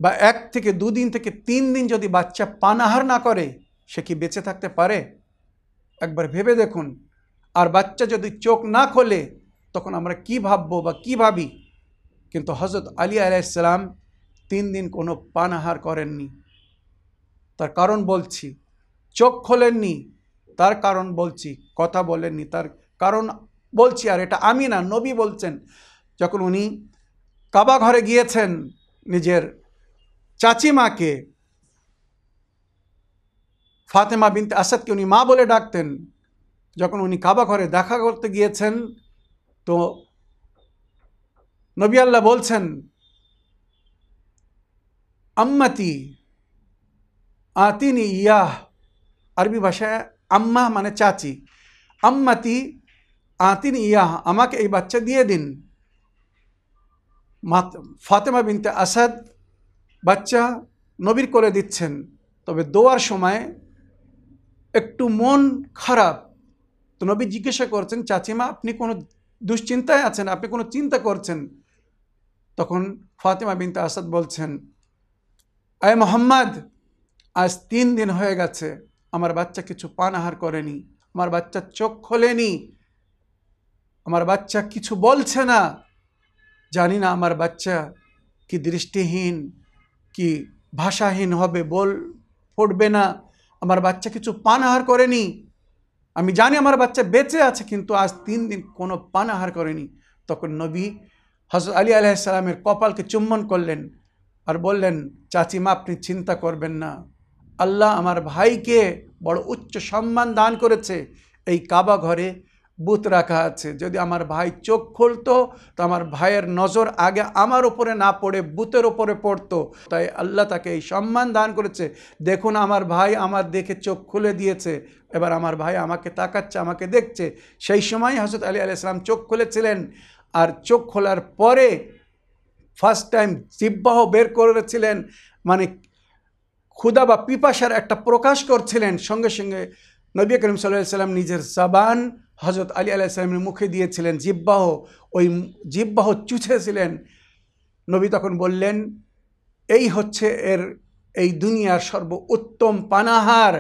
Speaker 1: বা এক থেকে দুদিন থেকে তিন দিন যদি বাচ্চা পানাহার না করে, সে কি বেঁচে থাকতে পারে? একবার ভেবে দেখুন। আর বাচ্চা যদি চোখ না খোলে, তখন আমরা কি ভাববো বা কি ভাবি? কিন্তু হজরত আলী আলাইসালাম তিন দিন কোনো পানাহার করেননি। তার কারণ বলছি, চোখ খোলেননি। তার কারণ বলছি, কথা বলেননি। তার কারণ বলছি, আর এটা আমি না, নবী বলছেন, যখন উনি কাবা ঘরে গিয়েছেন নিজের চাচিমাকে, ফাতেমা বিনতে আসাদকে উনি মা বলে ডাকতেন, যখন উনি কাবা ঘরে দেখা করতে গিয়েছেন, তো নবী আল্লাহ বলছেন, আম্মাতি আতিনি ইয়াহ, আরবি ভাষায় আম্মা মানে চাচি, আম্মাতি আতিনি ইয়াহ আমাকে এই বাচ্চা দিয়ে দিন। ফাতেমা বিনতে আসাদ বাচ্চা নবীর করে দিচ্ছেন। তবে দোয়ার সময় একটু মন খারাপ। তো নবী জিজ্ঞাসা করছেন চাচিমা আপনি কোনো দুশ্চিন্তায় আছেন? আপনি কোনো চিন্তা করছেন? তখন ফাতেমা বিনতে আসাদ বলছেন, আয় মোহাম্মদ, আজ তিন দিন হয়ে গেছে। আমার বাচ্চা কিছু পানাহার করেনি। আমার বাচ্চা চোখ খোলেনি। আমার বাচ্চা কিছু বলছে না। জানি না আমার বাচ্চা কি দৃষ্টিহীন, কি ভাষাহীন হবে, বল ফুটবে না। আমার বাচ্চা কিছু পানাহার করেনি। আমি জানি আমার বাচ্চা বেঁচে আছে, কিন্তু আজ তিন দিন কোনো পানাহার করেনি। তখন নবী হজরত আলী আলাইসালামের কপালকে চুম্বন করলেন আর বললেন চাচিমা আপনি চিন্তা করবেন না। আল্লাহ আমার ভাইকে বড় উচ্চ সম্মান দান করেছে। এই কাবা ঘরে বুথ রাখা আছে। যদি আমার ভাই চোখ খুলতো, তো আমার ভাইয়ের নজর আগে আমার ওপরে না পড়ে বুথের ওপরে পড়তো। তাই আল্লাহ তাকে এই সম্মান দান করেছে। দেখুন, আমার ভাই আমার দেখে চোখ খুলে দিয়েছে। এবার আমার ভাই আমাকে তাকাচ্ছে, আমাকে দেখছে। সেই সময় হজরত আলী আলাইসালাম চোখ খুলেছিলেন। আর চোখ খোলার পরে ফার্স্ট টাইম জিব্বাহ বের করেছিলেন। মানে ক্ষুদা বা পিপাসার একটা প্রকাশ করছিলেন। সঙ্গে সঙ্গে নবী করিম সাল্লাহ সাল্লাম নিজের জাবান হজরত আলী আলাইসালামের মুখে দিয়েছিলেন জিব্বাহ ওই জিব্বাহ চুছেছিলেন। নবী তখন বললেন, এই হচ্ছে এর, এই দুনিয়ার সর্ব উত্তম পানাহার।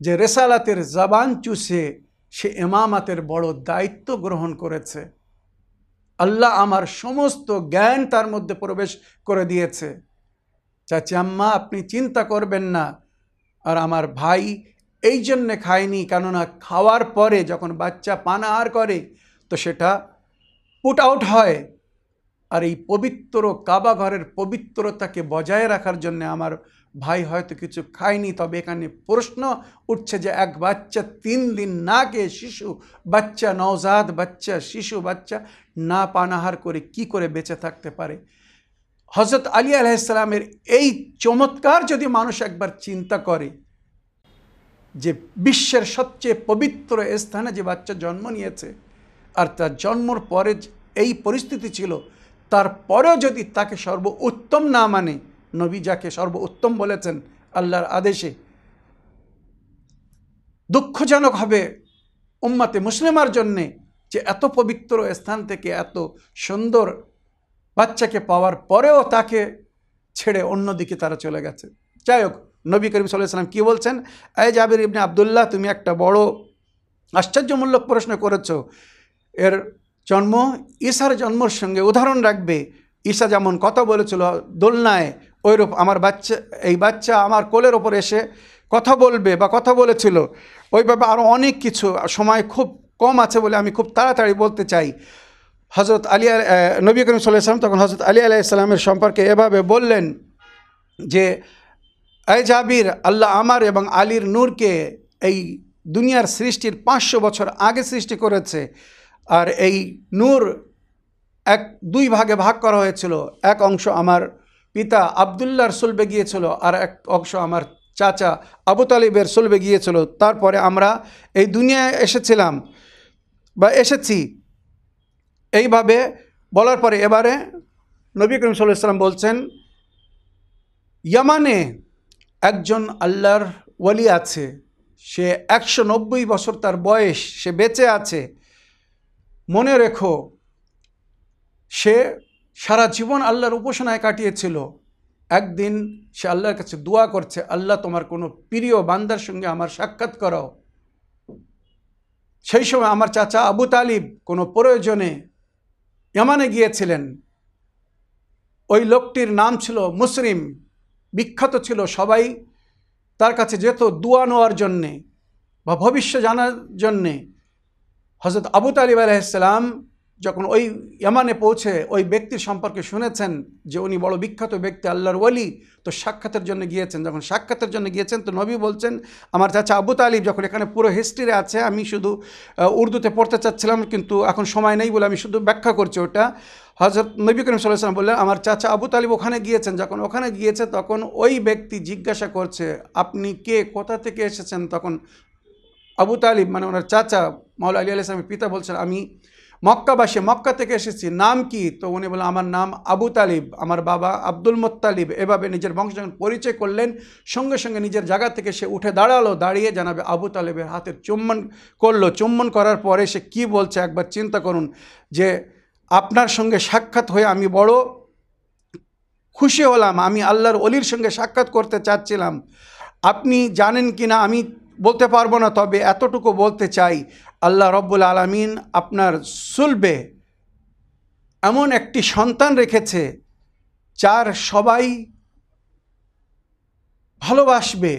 Speaker 1: যে রেসালাতের জবান চুষে সে এমামাতের বড় দায়িত্ব গ্রহণ করেছে। আল্লাহ আমার সমস্ত জ্ঞান তার মধ্যে প্রবেশ করে দিয়েছে। চাচি আম্মা, আপনি চিন্তা করবেন না। আর আমার ভাই এই জন্যে খায়নি, কেননা খাওয়ার পরে যখন বাচ্চা পানাহার করে, তো সেটা পুট আউট হয়। আর এই পবিত্র কাবা ঘরের পবিত্রতাকে বজায় রাখার জন্য আমার ভাই হয়তো কিছু খায়নি, তবে এখানে প্রশ্ন উঠছে যে এক বাচ্চা তিন দিন না খেয়ে শিশু বাচ্চা নওজাদ বাচ্চা, শিশু বাচ্চা না পানাহার করে কি করে বেঁচে থাকতে পারে? হজরত আলী আলাইসালামের এই চমৎকার যদি মানুষ একবার চিন্তা করে যে বিশ্বের সবচেয়ে পবিত্র স্থানে যে বাচ্চা জন্ম নিয়েছে আর তার জন্মর পরে এই পরিস্থিতি ছিল তারপরেও যদি তাকে সর্ব উত্তম না মানে নবী যাকে সর্ব উত্তম বলেছেন আল্লাহর আদেশে, দুঃখজনক হবে উম্মাতে মুসলিমার জন্যে যে এত পবিত্র স্থান থেকে এত সুন্দর বাচ্চাকে পাওয়ার পরেও তাকে ছেড়ে অন্যদিকে তারা চলে গেছে। যাই হোক নবী করিম সাল্লাহ সাল্লাম কী বলছেন? এই জাবির ইবনে আবদুল্লাহ, তুমি একটা বড় আশ্চর্যমূলক প্রশ্ন করেছ। এর জন্ম, ঈশার জন্মর সঙ্গে উদাহরণ রাখবে। ঈশা যেমন কথা বলেছিল দোলনায় ওইরূপ আমার বাচ্চা, এই বাচ্চা আমার কোলের ওপর এসে কথা বলবে বা কথা বলেছিল। ওইভাবে আরও অনেক কিছু, সময় খুব কম আছে বলে আমি খুব তাড়াতাড়ি বলতে চাই। হজরত আলী নবী করিম সাল্লাহ সাল্লাম তখন হজরত আলী আলাইসাল্লামের সম্পর্কে এভাবে বললেন যে এই জাবির, আল্লাহ আমার এবং আলীর নূরকে এই দুনিয়ার সৃষ্টির পাঁচশো বছর আগে সৃষ্টি করেছে। আর এই নূর এক, দুই ভাগে ভাগ করা হয়েছিল। এক অংশ আমার পিতা আবদুল্লাহর সুলবে গিয়েছিল আর এক অংশ আমার চাচা আবু তালিবের সুলবে গিয়েছিল। তারপরে আমরা এই দুনিয়ায় এসেছিলাম বা এসেছি। এইভাবে বলার পরে এবারে নবী করিম সাল্লাহ সাল্লাম বলছেন, ইয়ামানে একজন আল্লাহর ওয়ালি আছে, সে একশো নব্বই বছর তার বয়স, সে বেঁচে আছে। মনে রেখো, সে সারা জীবন আল্লাহর উপাসনায় কাটিয়েছিল। একদিন সে আল্লাহর কাছে দোয়া করছে, আল্লাহ, তোমার কোনো প্রিয় বান্দার সঙ্গে আমার সাক্ষাৎ করাও সেই সময় আমার চাচা আবু তালিব কোনো প্রয়োজনে ইয়ামানে গিয়েছিলেন। ওই লোকটির নাম ছিল মুসরিম। বিখ্যাত ছিল, সবাই তার কাছে যেত দোয়া নেওয়ার জন্যে বা ভবিষ্য জানার জন্যে। হজরত আবু তালিব আলাইসালাম যখন ওই ইয়ামানে পৌঁছে ওই ব্যক্তির সম্পর্কে শুনেছেন যে উনি বড় বিখ্যাত ব্যক্তি, আল্লাহর ওলি তো সাক্ষাতের জন্য গিয়েছেন। যখন সাক্ষাতের জন্য গিয়েছেন, তো নবী বলছেন, আমার চাচা আবু তালিব যখন এখানে পুরো হিস্ট্রি আছে, আমি শুধু উর্দুতে পড়তে চাচ্ছিলাম, কিন্তু এখন সময় নেই বলে আমি শুধু ব্যাখ্যা করছি ওটা। হজরত নবী করিম সাল্লাম বললেন, আমার চাচা আবু তালিব ওখানে গিয়েছেন। যখন ওখানে গিয়েছে, তখন ওই ব্যক্তি জিজ্ঞাসা করছে, আপনি কে? কোথা থেকে এসেছেন? তখন আবু তালিব মানে ওনার চাচা মাওলা আলী আলাইসলামের পিতা বলছেন, আমি মক্কাবাসী, মক্কা থেকে এসেছি। নাম কি? তো উনি বললেন, আমার নাম আবু তালিব। আমার বাবা আব্দুল মোত্তালিব। এভাবে নিজের বংশ যখন পরিচয় করলেন। সঙ্গে সঙ্গে নিজের জায়গা থেকে সে উঠে দাঁড়াল। দাঁড়িয়ে জানাবে আবু তালিবের হাতের চুম্বন করল। চুম্বন করার পরে সে কি বলছে? একবার চিন্তা করুন যে আপনার সঙ্গে সাক্ষাৎ হয়ে আমি বড় খুশি হলাম, আমি আল্লাহর অলির সঙ্গে সাক্ষাৎ করতে চাচ্ছিলাম। আপনি জানেন কি না আমি বলতে পারব না, তবে এতটুকু বলতে চাই, আল্লাহ রব্বুল আলমিন আপনার সুলবে এমন একটি সন্তান রেখেছে, যার সবাই ভালোবাসবে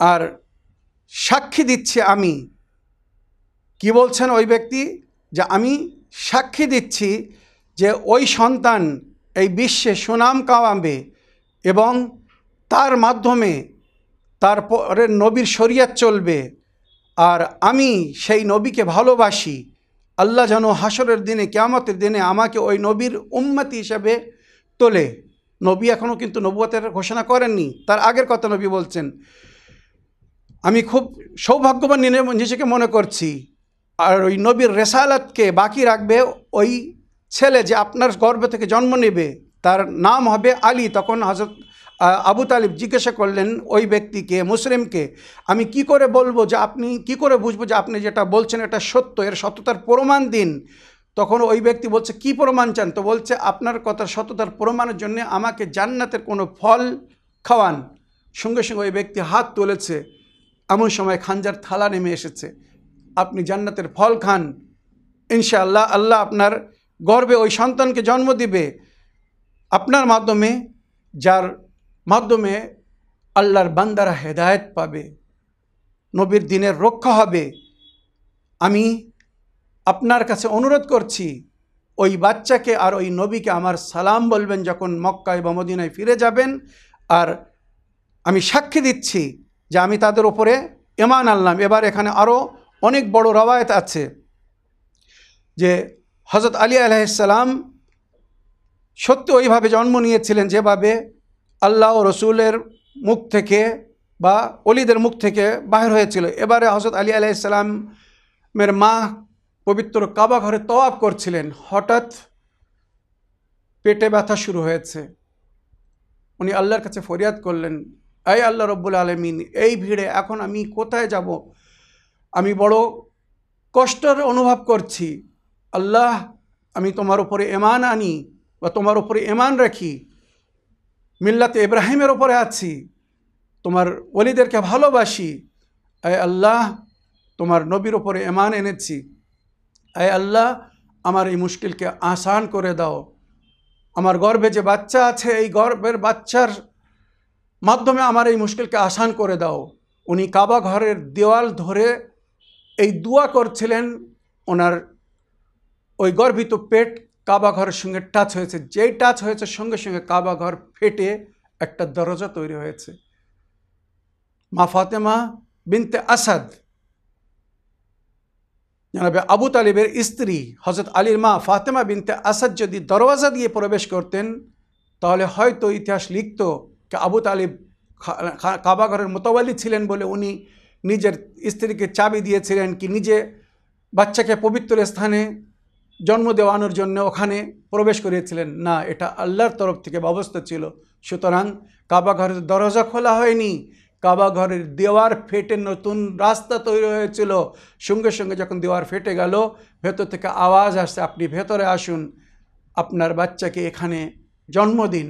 Speaker 1: আর সাক্ষী দিচ্ছে আমি। কি বলছেন ওই ব্যক্তি? যে আমি সাক্ষী দিচ্ছি যে ওই সন্তান এই বিশ্বে সুনাম কামাবে এবং তার মাধ্যমে তারপরে নবীর শরিয়াত চলবে। আর আমি সেই নবীকে ভালোবাসি। আল্লাহ যেন হাসরের দিনে, কেয়ামতের দিনে আমাকে ওই নবীর উম্মতি হিসাবে তোলে। নবী এখনও কিন্তু নবুয়তের ঘোষণা করেননি। তার আগের কথা নবী বলছেন। আমি খুব সৌভাগ্যবান নিজেকে মনে করছি। আর ওই নবীর রেসালাতকে বাকি রাখবে ওই ছেলে যে আপনার গর্ভ থেকে জন্ম নেবে, তার নাম হবে আলী। তখন হজরত আবু তালিব জিজ্ঞাসা করলেন ওই ব্যক্তিকে, মুসলিমকে, আমি কি করে বলব যে আপনি, কি করে বুঝব যে আপনি যেটা বলছেন এটা সত্য, এর সত্যতার প্রমাণ দিন? তখন ওই ব্যক্তি বলছে, কি প্রমাণ চান? তো বলছে, আপনার কথার সততার প্রমাণের জন্য আমাকে জান্নাতের কোনো ফল খাওয়ান। সঙ্গে সঙ্গে ওই ব্যক্তি হাত তুলেছে। এমন সময় খানজার থালা নেমে এসেছে। আপনি জান্নাতের ফল খান। ইনশাআল্লাহ আল্লাহ আপনার গর্বে ওই সন্তানকে জন্ম দিবে। আপনার মাধ্যমে, যার মাধ্যমে আল্লাহর বান্দারা হেদায়েত পাবে, নবীর দিনের রক্ষা হবে। আমি আপনার কাছে অনুরোধ করছি, ওই বাচ্চাকে আর ওই নবীকে আমার সালাম বলবেন যখন মক্কায় বা মদিনায় ফিরে যাবেন। আর আমি সাক্ষী দিচ্ছি যে আমি তাদের ওপরে এমান আনলাম। এবার এখানে আরও অনেক বড় রবায়ত আছে যে হজরত আলী আলাইসাল্লাম সত্যি ওইভাবে জন্ম নিয়েছিলেন যেভাবে আল্লাহ রসুলের মুখ থেকে বা অলিদের মুখ থেকে বাহির হয়েছিল। এবারে হজরত আলী আলাইসাল্লামের মা পবিত্র কাবা ঘরে তওয়াব করছিলেন। হঠাৎ পেটে ব্যথা শুরু হয়েছে। উনি আল্লাহর কাছে ফরিয়াদ করলেন এই আল্লাহ রব্বুল আলমিন, এই ভিড়ে এখন আমি কোথায় যাব? আমি বড় কষ্টের অনুভব করছি। আল্লাহ, আমি তোমার উপরে এমান আনি বা তোমার উপরে এমান রাখি। মিল্লাতে ইব্রাহিমের ওপরে আছি। তোমার ওলিদেরকে ভালোবাসি। আয় আল্লাহ, তোমার নবীর ওপরে এমান এনেছি। আয় আল্লাহ, আমার এই মুশকিলকে আসান করে দাও। আমার গর্ভে যে বাচ্চা আছে, এই গর্ভের বাচ্চার মাধ্যমে আমার এই মুশকিলকে আসান করে দাও। উনি কাবা ঘরের দেওয়াল ধরে এই দোয়া করছিলেন ওনার ওই গর্ভিত পেট কাবা ঘরের সঙ্গে টাচ হয়েছে। যেই টাচ হয়েছে, সঙ্গে সঙ্গে কাবা ঘর ফেটে একটা দরজা তৈরি হয়েছে। মা ফাতেমা বিনতে আসাদ, জানাবে আবু তালিবের স্ত্রী হজরত আলীর মা ফাতেমা বিনতে আসাদ যদি দরওয়াজা দিয়ে প্রবেশ করতেন, তাহলে হয়তো ইতিহাস লিখত আবু তালিব কাবাঘরের মোতাবালি ছিলেন বলে উনি নিজের স্ত্রীকে চাবি দিয়েছিলেন কি নিজে বাচ্চাকে পবিত্র স্থানে জন্ম দেওয়ানোর জন্য ওখানে প্রবেশ করিয়েছিলেন না, এটা আল্লাহর তরফ থেকে ব্যবস্থা ছিল। সুতরাং কাবাঘরের দরজা খোলা হয়নি। কাবা ঘরের দেওয়ার ফেটে নতুন রাস্তা তৈরি হয়েছিল। সঙ্গে সঙ্গে যখন দেওয়ার ফেটে গেল, ভেতর থেকে আওয়াজ আসছে, আপনি ভেতরে আসুন। আপনার বাচ্চাকে এখানে জন্ম দিন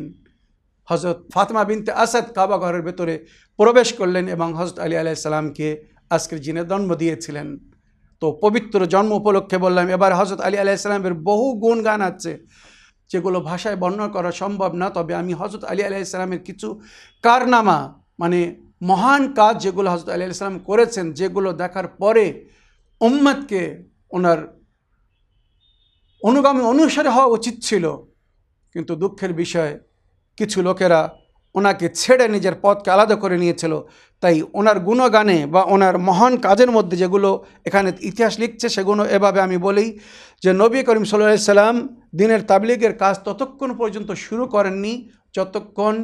Speaker 1: হজরত ফাতেমা বিনতে আসাদ কাবা ঘরের ভেতরে প্রবেশ করলেন এবং হজরত আলী আলাইসাল্লামকে আজকের জিনে জন্ম দিয়েছিলেন। তো পবিত্র জন্ম উপলক্ষে বললাম, এবার হজরত আলী আলাইসাল্লামের বহু গুণ গান আছে, যেগুলো ভাষায় বর্ণনা করা সম্ভব না, তবে আমি হজরত আলী আলাইসাল্লামের কিছু কারনামা মানে মহান কাজ যেগুলো হজরত আলী আলাইসাল্লাম করেছেন, যেগুলো দেখার পরে উম্মদকে ওনার অনুগামী অনুসারে হওয়া উচিত ছিল। কিন্তু দুঃখের বিষয় কিছু লোকেরা ওনাকে ছেড়ে নিজের পথকে আলাদা করে নিয়েছিল। তাই ওনার গুণগানে বা ওনার মহান কাজের মধ্যে যেগুলো এখানে ইতিহাস লিখছে সেগুলো এভাবে আমি বলি যে নবী করিম সাল্লাহ সাল্লাম দিনের তাবলিগের কাজ ততক্ষণ পর্যন্ত শুরু করেননি যতক্ষণ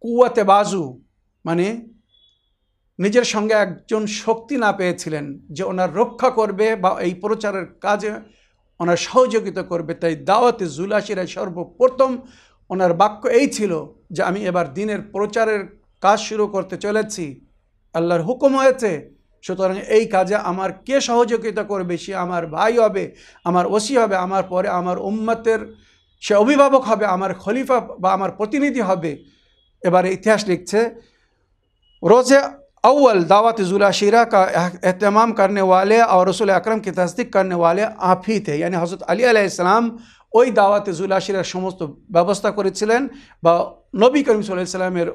Speaker 1: কুয়াতে বাজু মানে নিজের সঙ্গে একজন শক্তি না পেয়েছিলেন যে ওনার রক্ষা করবে বা এই প্রচারের কাজে ওনার সহযোগিতা করবে। তাই দাওয়াতে জুলাসিরা সর্বপ্রথম ওনার বাক্য এই ছিল যে আমি এবার দিনের প্রচারের কাজ শুরু করতে চলেছি। আল্লাহর হুকুম হয়েছে, সুতরাং এই কাজে আমার কে সহযোগিতা করবে? সে আমার ভাই হবে, আমার ওসি হবে, আমার পরে আমার উম্মতের সে অভিভাবক হবে, আমার খলিফা বা আমার প্রতিনিধি হবে। এবারে ইতিহাস লিখছে, রোজে আউ্ল দাওয়াত জুলা شیرہ کا اہتمام کرنے والے اور তসদিক করেন আফি থে হজরত আলী আলাইসলাম ওই দাওয়াতে জুলাশিরার সমস্ত ব্যবস্থা করেছিলেন বা নবী করিম সাল্লামের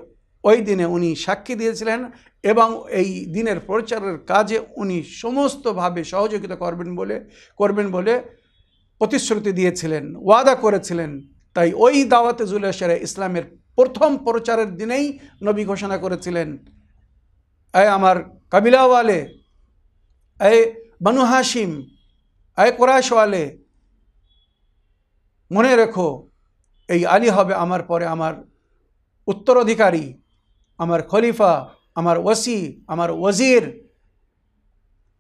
Speaker 1: ওই দিনে উনি সাক্ষী দিয়েছিলেন এবং এই দিনের প্রচারের কাজে উনি সমস্তভাবে সহযোগিতা করবেন বলে করবেন বলে প্রতিশ্রুতি দিয়েছিলেন, ওয়াদা করেছিলেন। তাই ওই দাওয়াতে জুলাশিরা ইসলামের প্রথম প্রচারের দিনেই নবী ঘোষণা করেছিলেন এ আমার কাবিলাওয়ালে এ বনু হাসিম এ কোরআশওয়ালে মনে রেখো, এই আলী হবে আমার পরে আমার উত্তরাধিকারী, আমার খলিফা, আমার ওসি, আমার ওজির,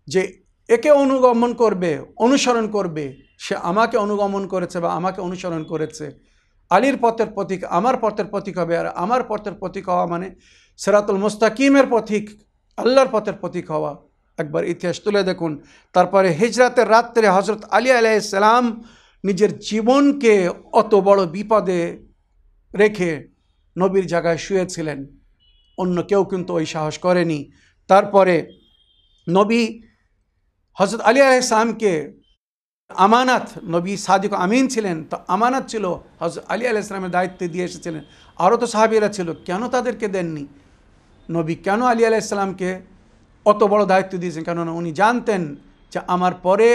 Speaker 1: যে একে অনুগমন করবে, অনুসরণ করবে, সে আমাকে অনুগমন করেছে বা আমাকে অনুসরণ করেছে। আলীর পথের প্রতীক আমার পথের প্রতীক হবে, আর আমার পথের প্রতীক হওয়া মানে সেরাতুল মুস্তাকিমের প্রতীক, আল্লাহর পথের প্রতীক হওয়া। একবার ইতিহাস তুলে দেখুন। তারপরে হিজরাতের রাত্রে হজরত আলী আলাইসালাম নিজের জীবনকে অত বড় বিপদে রেখে নবীর জায়গায় শুয়েছিলেন। অন্য কেউ কিন্তু ওই সাহস করেনি। তারপরে নবী হজরত আলী আলাইসালামকে আমানাত, নবী সাদিক আমিন ছিলেন, তো আমানাত ছিল হজরত আলী আলাইসলামের দায়িত্বে দিয়ে এসেছিলেন। আরও তো সাহাবিরা ছিল, কেন তাদেরকে দেননি? নবী কেন আলী আলাইসালামকে অত বড় দায়িত্ব দিয়েছেন? কেননা উনি জানতেন যে আমার পরে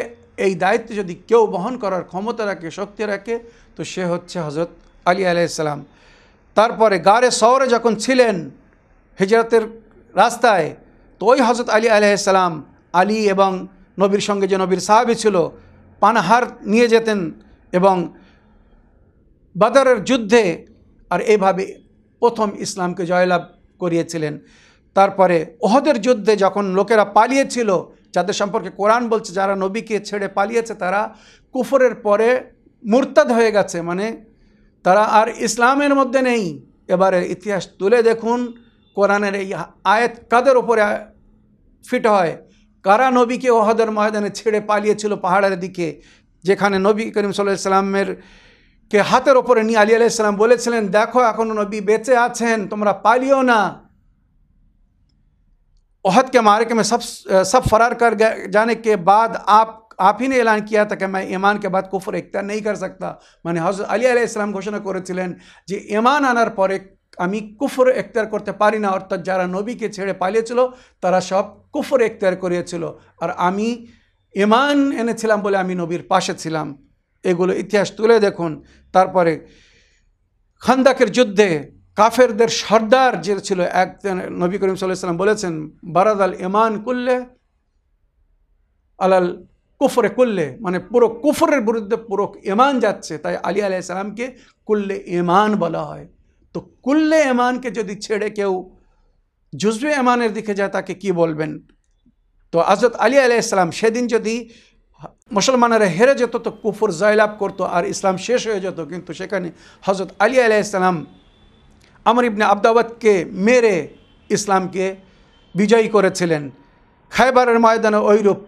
Speaker 1: এই দায়িত্ব যদি কেউ বহন করার ক্ষমতা রাখে, শক্তি রাখে, তো সে হচ্ছে হজরত আলী আলাইসালাম তারপরে গাড়ে শহরে যখন ছিলেন হিজরতের রাস্তায়, তো ওই হজরত আলী আলাইসালাম আলী এবং নবীর সঙ্গে যে নবীর সাহাবি ছিল, পানাহার নিয়ে যেতেন এবং বাদারের যুদ্ধে আর এইভাবে প্রথম ইসলামকে জয়লাভ করিয়েছিলেন। তারপরে ওহদের যুদ্ধে যখন লোকেরা পালিয়েছিল যাদের সম্পর্কে কোরআন বলছে, যারা নবীকে ছেড়ে পালিয়েছে, তারা কুফরের পরে মুরতাদ হয়ে গেছে। মানে তারা আর ইসলামের মধ্যে নেই। এবারে ইতিহাস তুলে দেখুন, কোরআনের এই আয়াত কাদের ওপরে ফিট হয়? কারা নবীকে ওহদের ময়দানে ছেড়ে পালিয়েছিল পাহাড়ের দিকে, যেখানে নবী করিম সাল্লাহ কে হাতের ওপরে নিয়ে আলী আলাইসাল্লাম বলেছিলেন, দেখো এখনও নবী বেঁচে আছেন, তোমরা পালিও না। ओहद के मारे में सब सब फरार कर गए जाने के बाद आप आप ही ने ऐलान किया था कि मैं ईमान के बाद कुफर इख्तियार नहीं कर सकता মানে হজরত আলী আলাহ ইসলাম ঘোষণা করেছিলেন যে ইমান আনার পরে আমি কুফর এখতিয়ার করতে পারি না অর্থাৎ যারা নবীকে ছেড়ে পালিয়েছিল তারা সব কুফর এখতিয়ার করিয়েছিল আর আমি ইমান এনেছিলাম বলে আমি নবীর পাশে ছিলাম এগুলো ইতিহাস তুলে দেখুন তারপরে খান্দাকের যুদ্ধে কাফেরদের সর্দার যে ছিল এক নবী করিম সাল্লাম বলেছেন, বারাদ আল ইমান কুল্লে আলাল কুফরে কুল্লে। মানে পুরো কুফরের বিরুদ্ধে পুরো ইমান যাচ্ছে, তাই আলী আলাহ সালামকে কুল্লে ইমান বলা হয়। তো কুল্লে ইমানকে যদি ছেড়ে কেউ জুজবে ইমানের দিকে যায়, তাকে কি বলবেন? তো আজরত আলী আলাইসালাম সেদিন যদি মুসলমানেরা হেরে যেত, তো কুফর জয়লাভ করতো আর ইসলাম শেষ হয়ে যেত। কিন্তু সেখানে হজরত আলী আলাইসালাম আমর ইবনে আবদাবাদকে মেরে ইসলামকে বিজয়ী করেছিলেন। খাইবারের ময়দানে ঐরূপ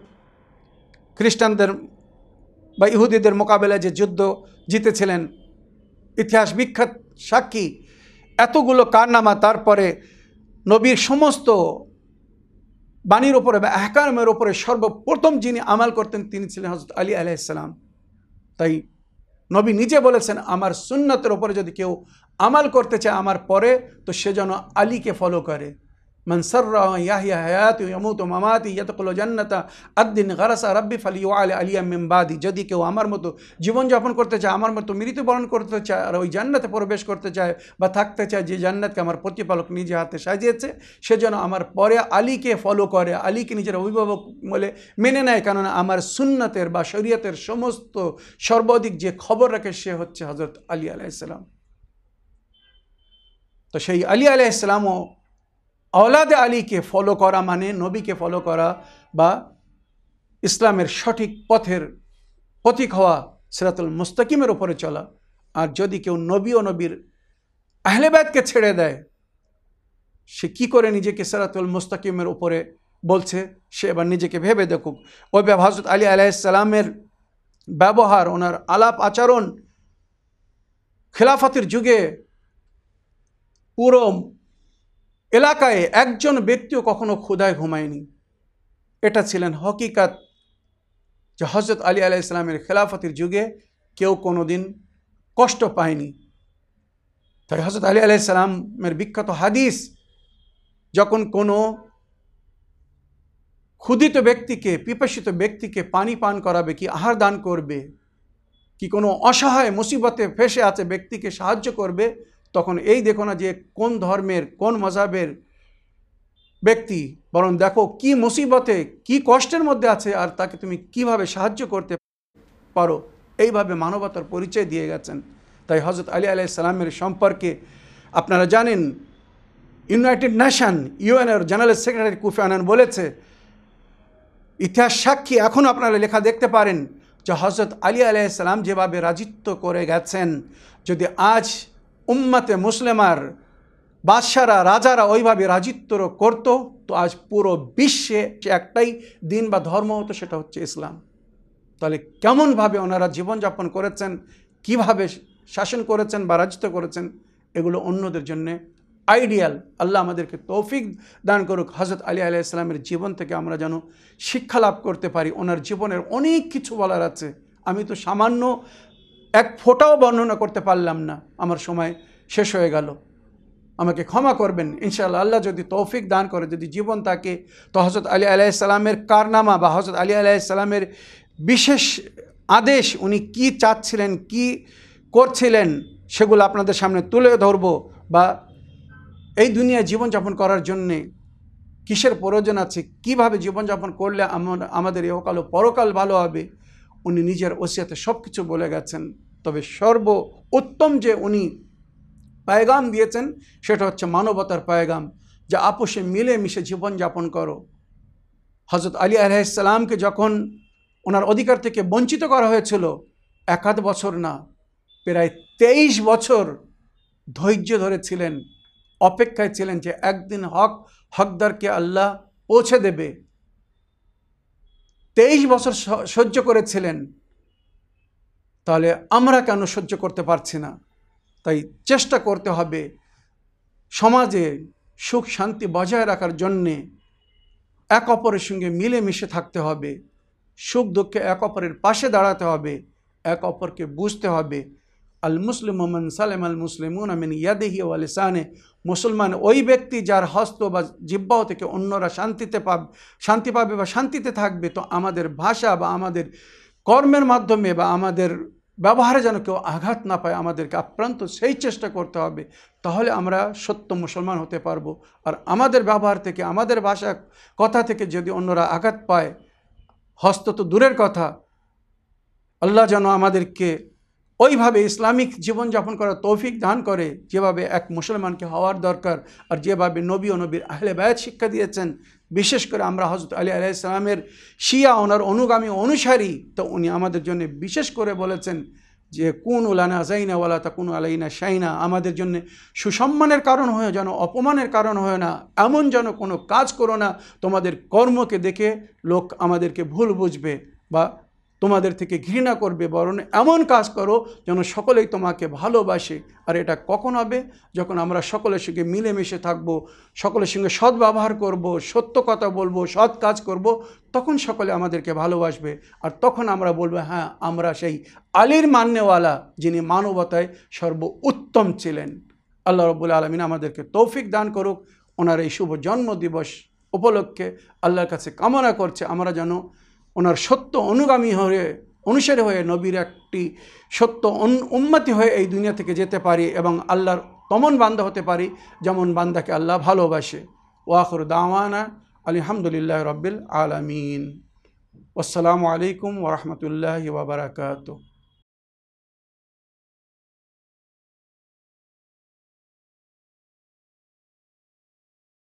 Speaker 1: খ্রিস্টানদের বা ইহুদিদের মোকাবেলায় যে যুদ্ধ জিতেছিলেন, ইতিহাস বিখ্যাত সাক্ষী, এতগুলো কারনামা, তারপরে নবীর সমস্ত বাণীর ওপরে বা এহকামের ওপরে সর্বপ্রথম যিনি আমাল করতেন তিনি ছিলেন হজরত আলী আলাইসালাম তাই নবী নিজে বলেছেন, আমার সুন্নতের ওপরে যদি কেউ আমাল করতে চায় আমার পরে, তো সে যেন আলীকে ফলো করে। মনসর্রা ইয়াহিয়া হায়াত ইয়ামুত মামাতি জান্নাতা আদ্দিন গারাসা রব্বি ফালি আলে আলিয়া মেমবাদি যদি কেউ আমার মতো জীবনযাপন করতে চায়, আমার মতো মৃত্যুবরণ করতে চায়, আর ওই জান্নাতে প্রবেশ করতে চায় বা থাকতে চায়, যে জান্নাতকে আমার প্রতিপালক নিজে হাতে সাজিয়েছে, সে যেন আমার পরে আলীকে ফলো করে, আলীকে নিজের অভিভাবক বলে মেনে নেয়, কেননা আমার সুন্নতের বা শরীয়তের সমস্ত সর্বাধিক যে খবর রাখে, সে হচ্ছে হজরত আলী আলাইসালাম তো সেই আলী আলাইসালামও আওলাদে আলীকে ফলো করা মানে নবীকে ফলো করা বা ইসলামের সঠিক পথের পথিক হওয়া সিরাতুল মুস্তাকিমের ওপরে চলা। আর যদি কেউ নবী ও নবীর আহলেবাদকে ছেড়ে দেয়, সে কি করে নিজেকে সিরাতুল মুস্তাকিমের উপরে বলছে? সে এবার নিজেকে ভেবে দেখুক। ওই হজরত আলী আলাইসালামের ব্যবহার, ওনার আলাপ আচরণ খেলাফতের যুগে পুরো এলাকায় একজন ব্যক্তিও কখনো ক্ষুধায় ঘুমায়নি। এটা ছিলেন হকিকাত যে হজরত আলী আলাহ ইসলামের খেলাফতির যুগে কেউ কোনো দিন কষ্ট পায়নি। তাই হজরত আলী আলাহ ইসলামের বিখ্যাত হাদিস, যখন কোনো ক্ষুদিত ব্যক্তিকে, পিপাসিত ব্যক্তিকে পানি পান করাবে, কি আহার দান করবে, কি কোনো অসহায় মুসিবতে ফেসে আছে ব্যক্তিকে সাহায্য করবে তখন এই দেখো না যে কোন ধর্মের, কোন মজাবের ব্যক্তি, বরং দেখো কি মুসিবতে, কি কষ্টের মধ্যে আছে আর তাকে তুমি কীভাবে সাহায্য করতে পারো, এইভাবে মানবতার পরিচয় দিয়ে গেছেন। তাই হজরত আলী আলাইসালামের সম্পর্কে আপনারা জানেন, ইউনাইটেড নেশন ইউএনের জেনারেল সেক্রেটারি কুফি আনান বলেছে, ইতিহাস সাক্ষী এখনও আপনারা লেখা দেখতে পারেন যে হজরত আলী আলাইসালাম যেভাবে রাজিত্ব করে গেছেন, যদি আজ উম্মাতে মুসলিমার বাদশারা, রাজারা ওইভাবে রাজিত্ব করত। তো আজ পুরো বিশ্বে একটাই দিন বা ধর্ম হতো, সেটা হচ্ছে ইসলাম। তাহলে কেমনভাবে ওনারা জীবনযাপন করেছেন, কীভাবে শাসন করেছেন বা রাজিত্ব করেছেন, এগুলো অন্যদের জন্যে আইডিয়াল। আল্লাহ আমাদেরকে তৌফিক দান করুক। হজরত আলী আলাহ ইসলামের জীবন থেকে আমরা যেন শিক্ষা লাভ করতে পারি। ওনার জীবনের অনেক কিছু বলার আছে। আমি তো সামান্য এক ফোটাও বর্ণনা করতে পারলাম না। আমার সময় শেষ হয়ে গেল। আমাকে ক্ষমা করবেন, ইনশাআল্লাহ। আল্লাহ যদি তৌফিক দান করে, যদি জীবন তাকে, তো হজরত আলী আলাইসাল্লামের কারনামা বা হজরত আলী আলাইসাল্লামের বিশেষ আদেশ উনি কি চাচ্ছিলেন, কি করছিলেন, সেগুলো আপনাদের সামনে তুলে ধরব বা এই দুনিয়ায় জীবনযাপন করার জন্যে কিসের প্রয়োজন আছে, কীভাবে জীবনযাপন করলে আমাদের ও পরকাল ভালো হবে, উনি নিজের ওসিয়াতে সব কিছু বলে গেছেন। তবে সর্ব উত্তম যে উনি পায়গাম দিয়েছেন, সেটা হচ্ছে মানবতার পায়গাম, যে আপোষে মিলে মিশে জীবনযাপন করো। হজরত আলী আলাইসালামকে যখন ওনার অধিকার থেকে বঞ্চিত করা হয়েছিল, একাধ বছর না, প্রায় তেইশ বছর ধৈর্য ধরেছিলেন অপেক্ষায় ছিলেন যে একদিন হক, হকদারকে আল্লাহ পৌঁছে দেবে। তেইশ বছর সহ্য করেছিলেন তাহলে আমরা কেন সহ্য করতে পারছি না? তাই চেষ্টা করতে হবে সমাজে সুখ শান্তি বজায় রাখার জন্যে এক অপরের সঙ্গে মিলেমিশে থাকতে হবে, সুখ দুঃখে এক অপরের পাশে দাঁড়াতে হবে, এক অপরকে বুঝতে হবে। আল মুসলিম মান সালেম আল মুসলিমুন আমিন ইয়াদেহি ও লিসানে, মুসলমান ওই ব্যক্তি যার হস্ত বা জিব্বাও থেকে অন্যরা শান্তিতে পাবে, শান্তি পাবে বা শান্তিতে থাকবে, তো আমাদের ভাষা বা আমাদের কর্মের মাধ্যমে বা আমাদের ব্যবহারে যেন কেউ আঘাত না পায়, আমাদেরকে আপ্রান্ত সেই চেষ্টা করতে হবে, তাহলে আমরা সত্য মুসলমান হতে পারব। আর আমাদের ব্যবহার থেকে, আমাদের ভাষা কথা থেকে যদি অন্যরা আঘাত পায়, হস্ত তো দূরের কথা, আল্লাহ যেন আমাদেরকে ওইভাবে ইসলামিক জীবনযাপন করার তৌফিক দান করে, যেভাবে এক মুসলমানকে হওয়ার দরকার আর যেভাবে নবী ও নবীর আহলে বায়াত শিক্ষা দিয়েছেন, বিশেষ করে আমরা হজরত আলী আলাইসালামের শিয়া ওনার অনুগামী অনুসারী, তো উনি আমাদের জন্য বিশেষ করে বলেছেন যে, কোন উলানা জাইনা ওয়ালা তা কোন আলাইনা শাইনা আমাদের জন্য সুসম্মানের কারণ হয়ে যেন, অপমানের কারণ হয় না, এমন যেন কোনো কাজ করো না, তোমাদের কর্মকে দেখে লোক আমাদেরকে ভুল বুঝবে বা তোমাদের থেকে ঘৃণা করবে, বরং এমন কাজ করো যেন সকলেই তোমাকে ভালোবাসে। আর এটা কখন হবে? যখন আমরা সকলের সঙ্গে মিলেমিশে থাকব, সকলের সঙ্গে সদ্ব্যবহার করব, সত্য কথা বলব, সৎ কাজ করব, তখন সকলে আমাদেরকে ভালোবাসবে। আর তখন আমরা বলব হ্যাঁ আমরা সেই আলীর মান্যওয়ালা যিনি মানবতায় সর্ব উত্তম ছিলেন। আল্লাহ রব্বুল আলমিন আমাদেরকে তৌফিক দান করুক। ওনার এই শুভ জন্মদিবস উপলক্ষে আল্লাহর কাছে কামনা করছে, আমরা যেন ওনার সত্য অনুগামী হয়ে, অনুসারী হয়ে নবীর একটি সত্য উন- উন্মতি হয়ে এই দুনিয়া থেকে যেতে পারি এবং আল্লাহর তমন বান্দা হতে পারি যেমন বান্দাকে আল্লাহ ভালোবাসে। ওয়াখর দাওয়ানা আলহামদুলিল্লাহ রব্বিল আলমিন। আসসালামু আলাইকুম ওরহমতুল্লাহ ওবরাকাতু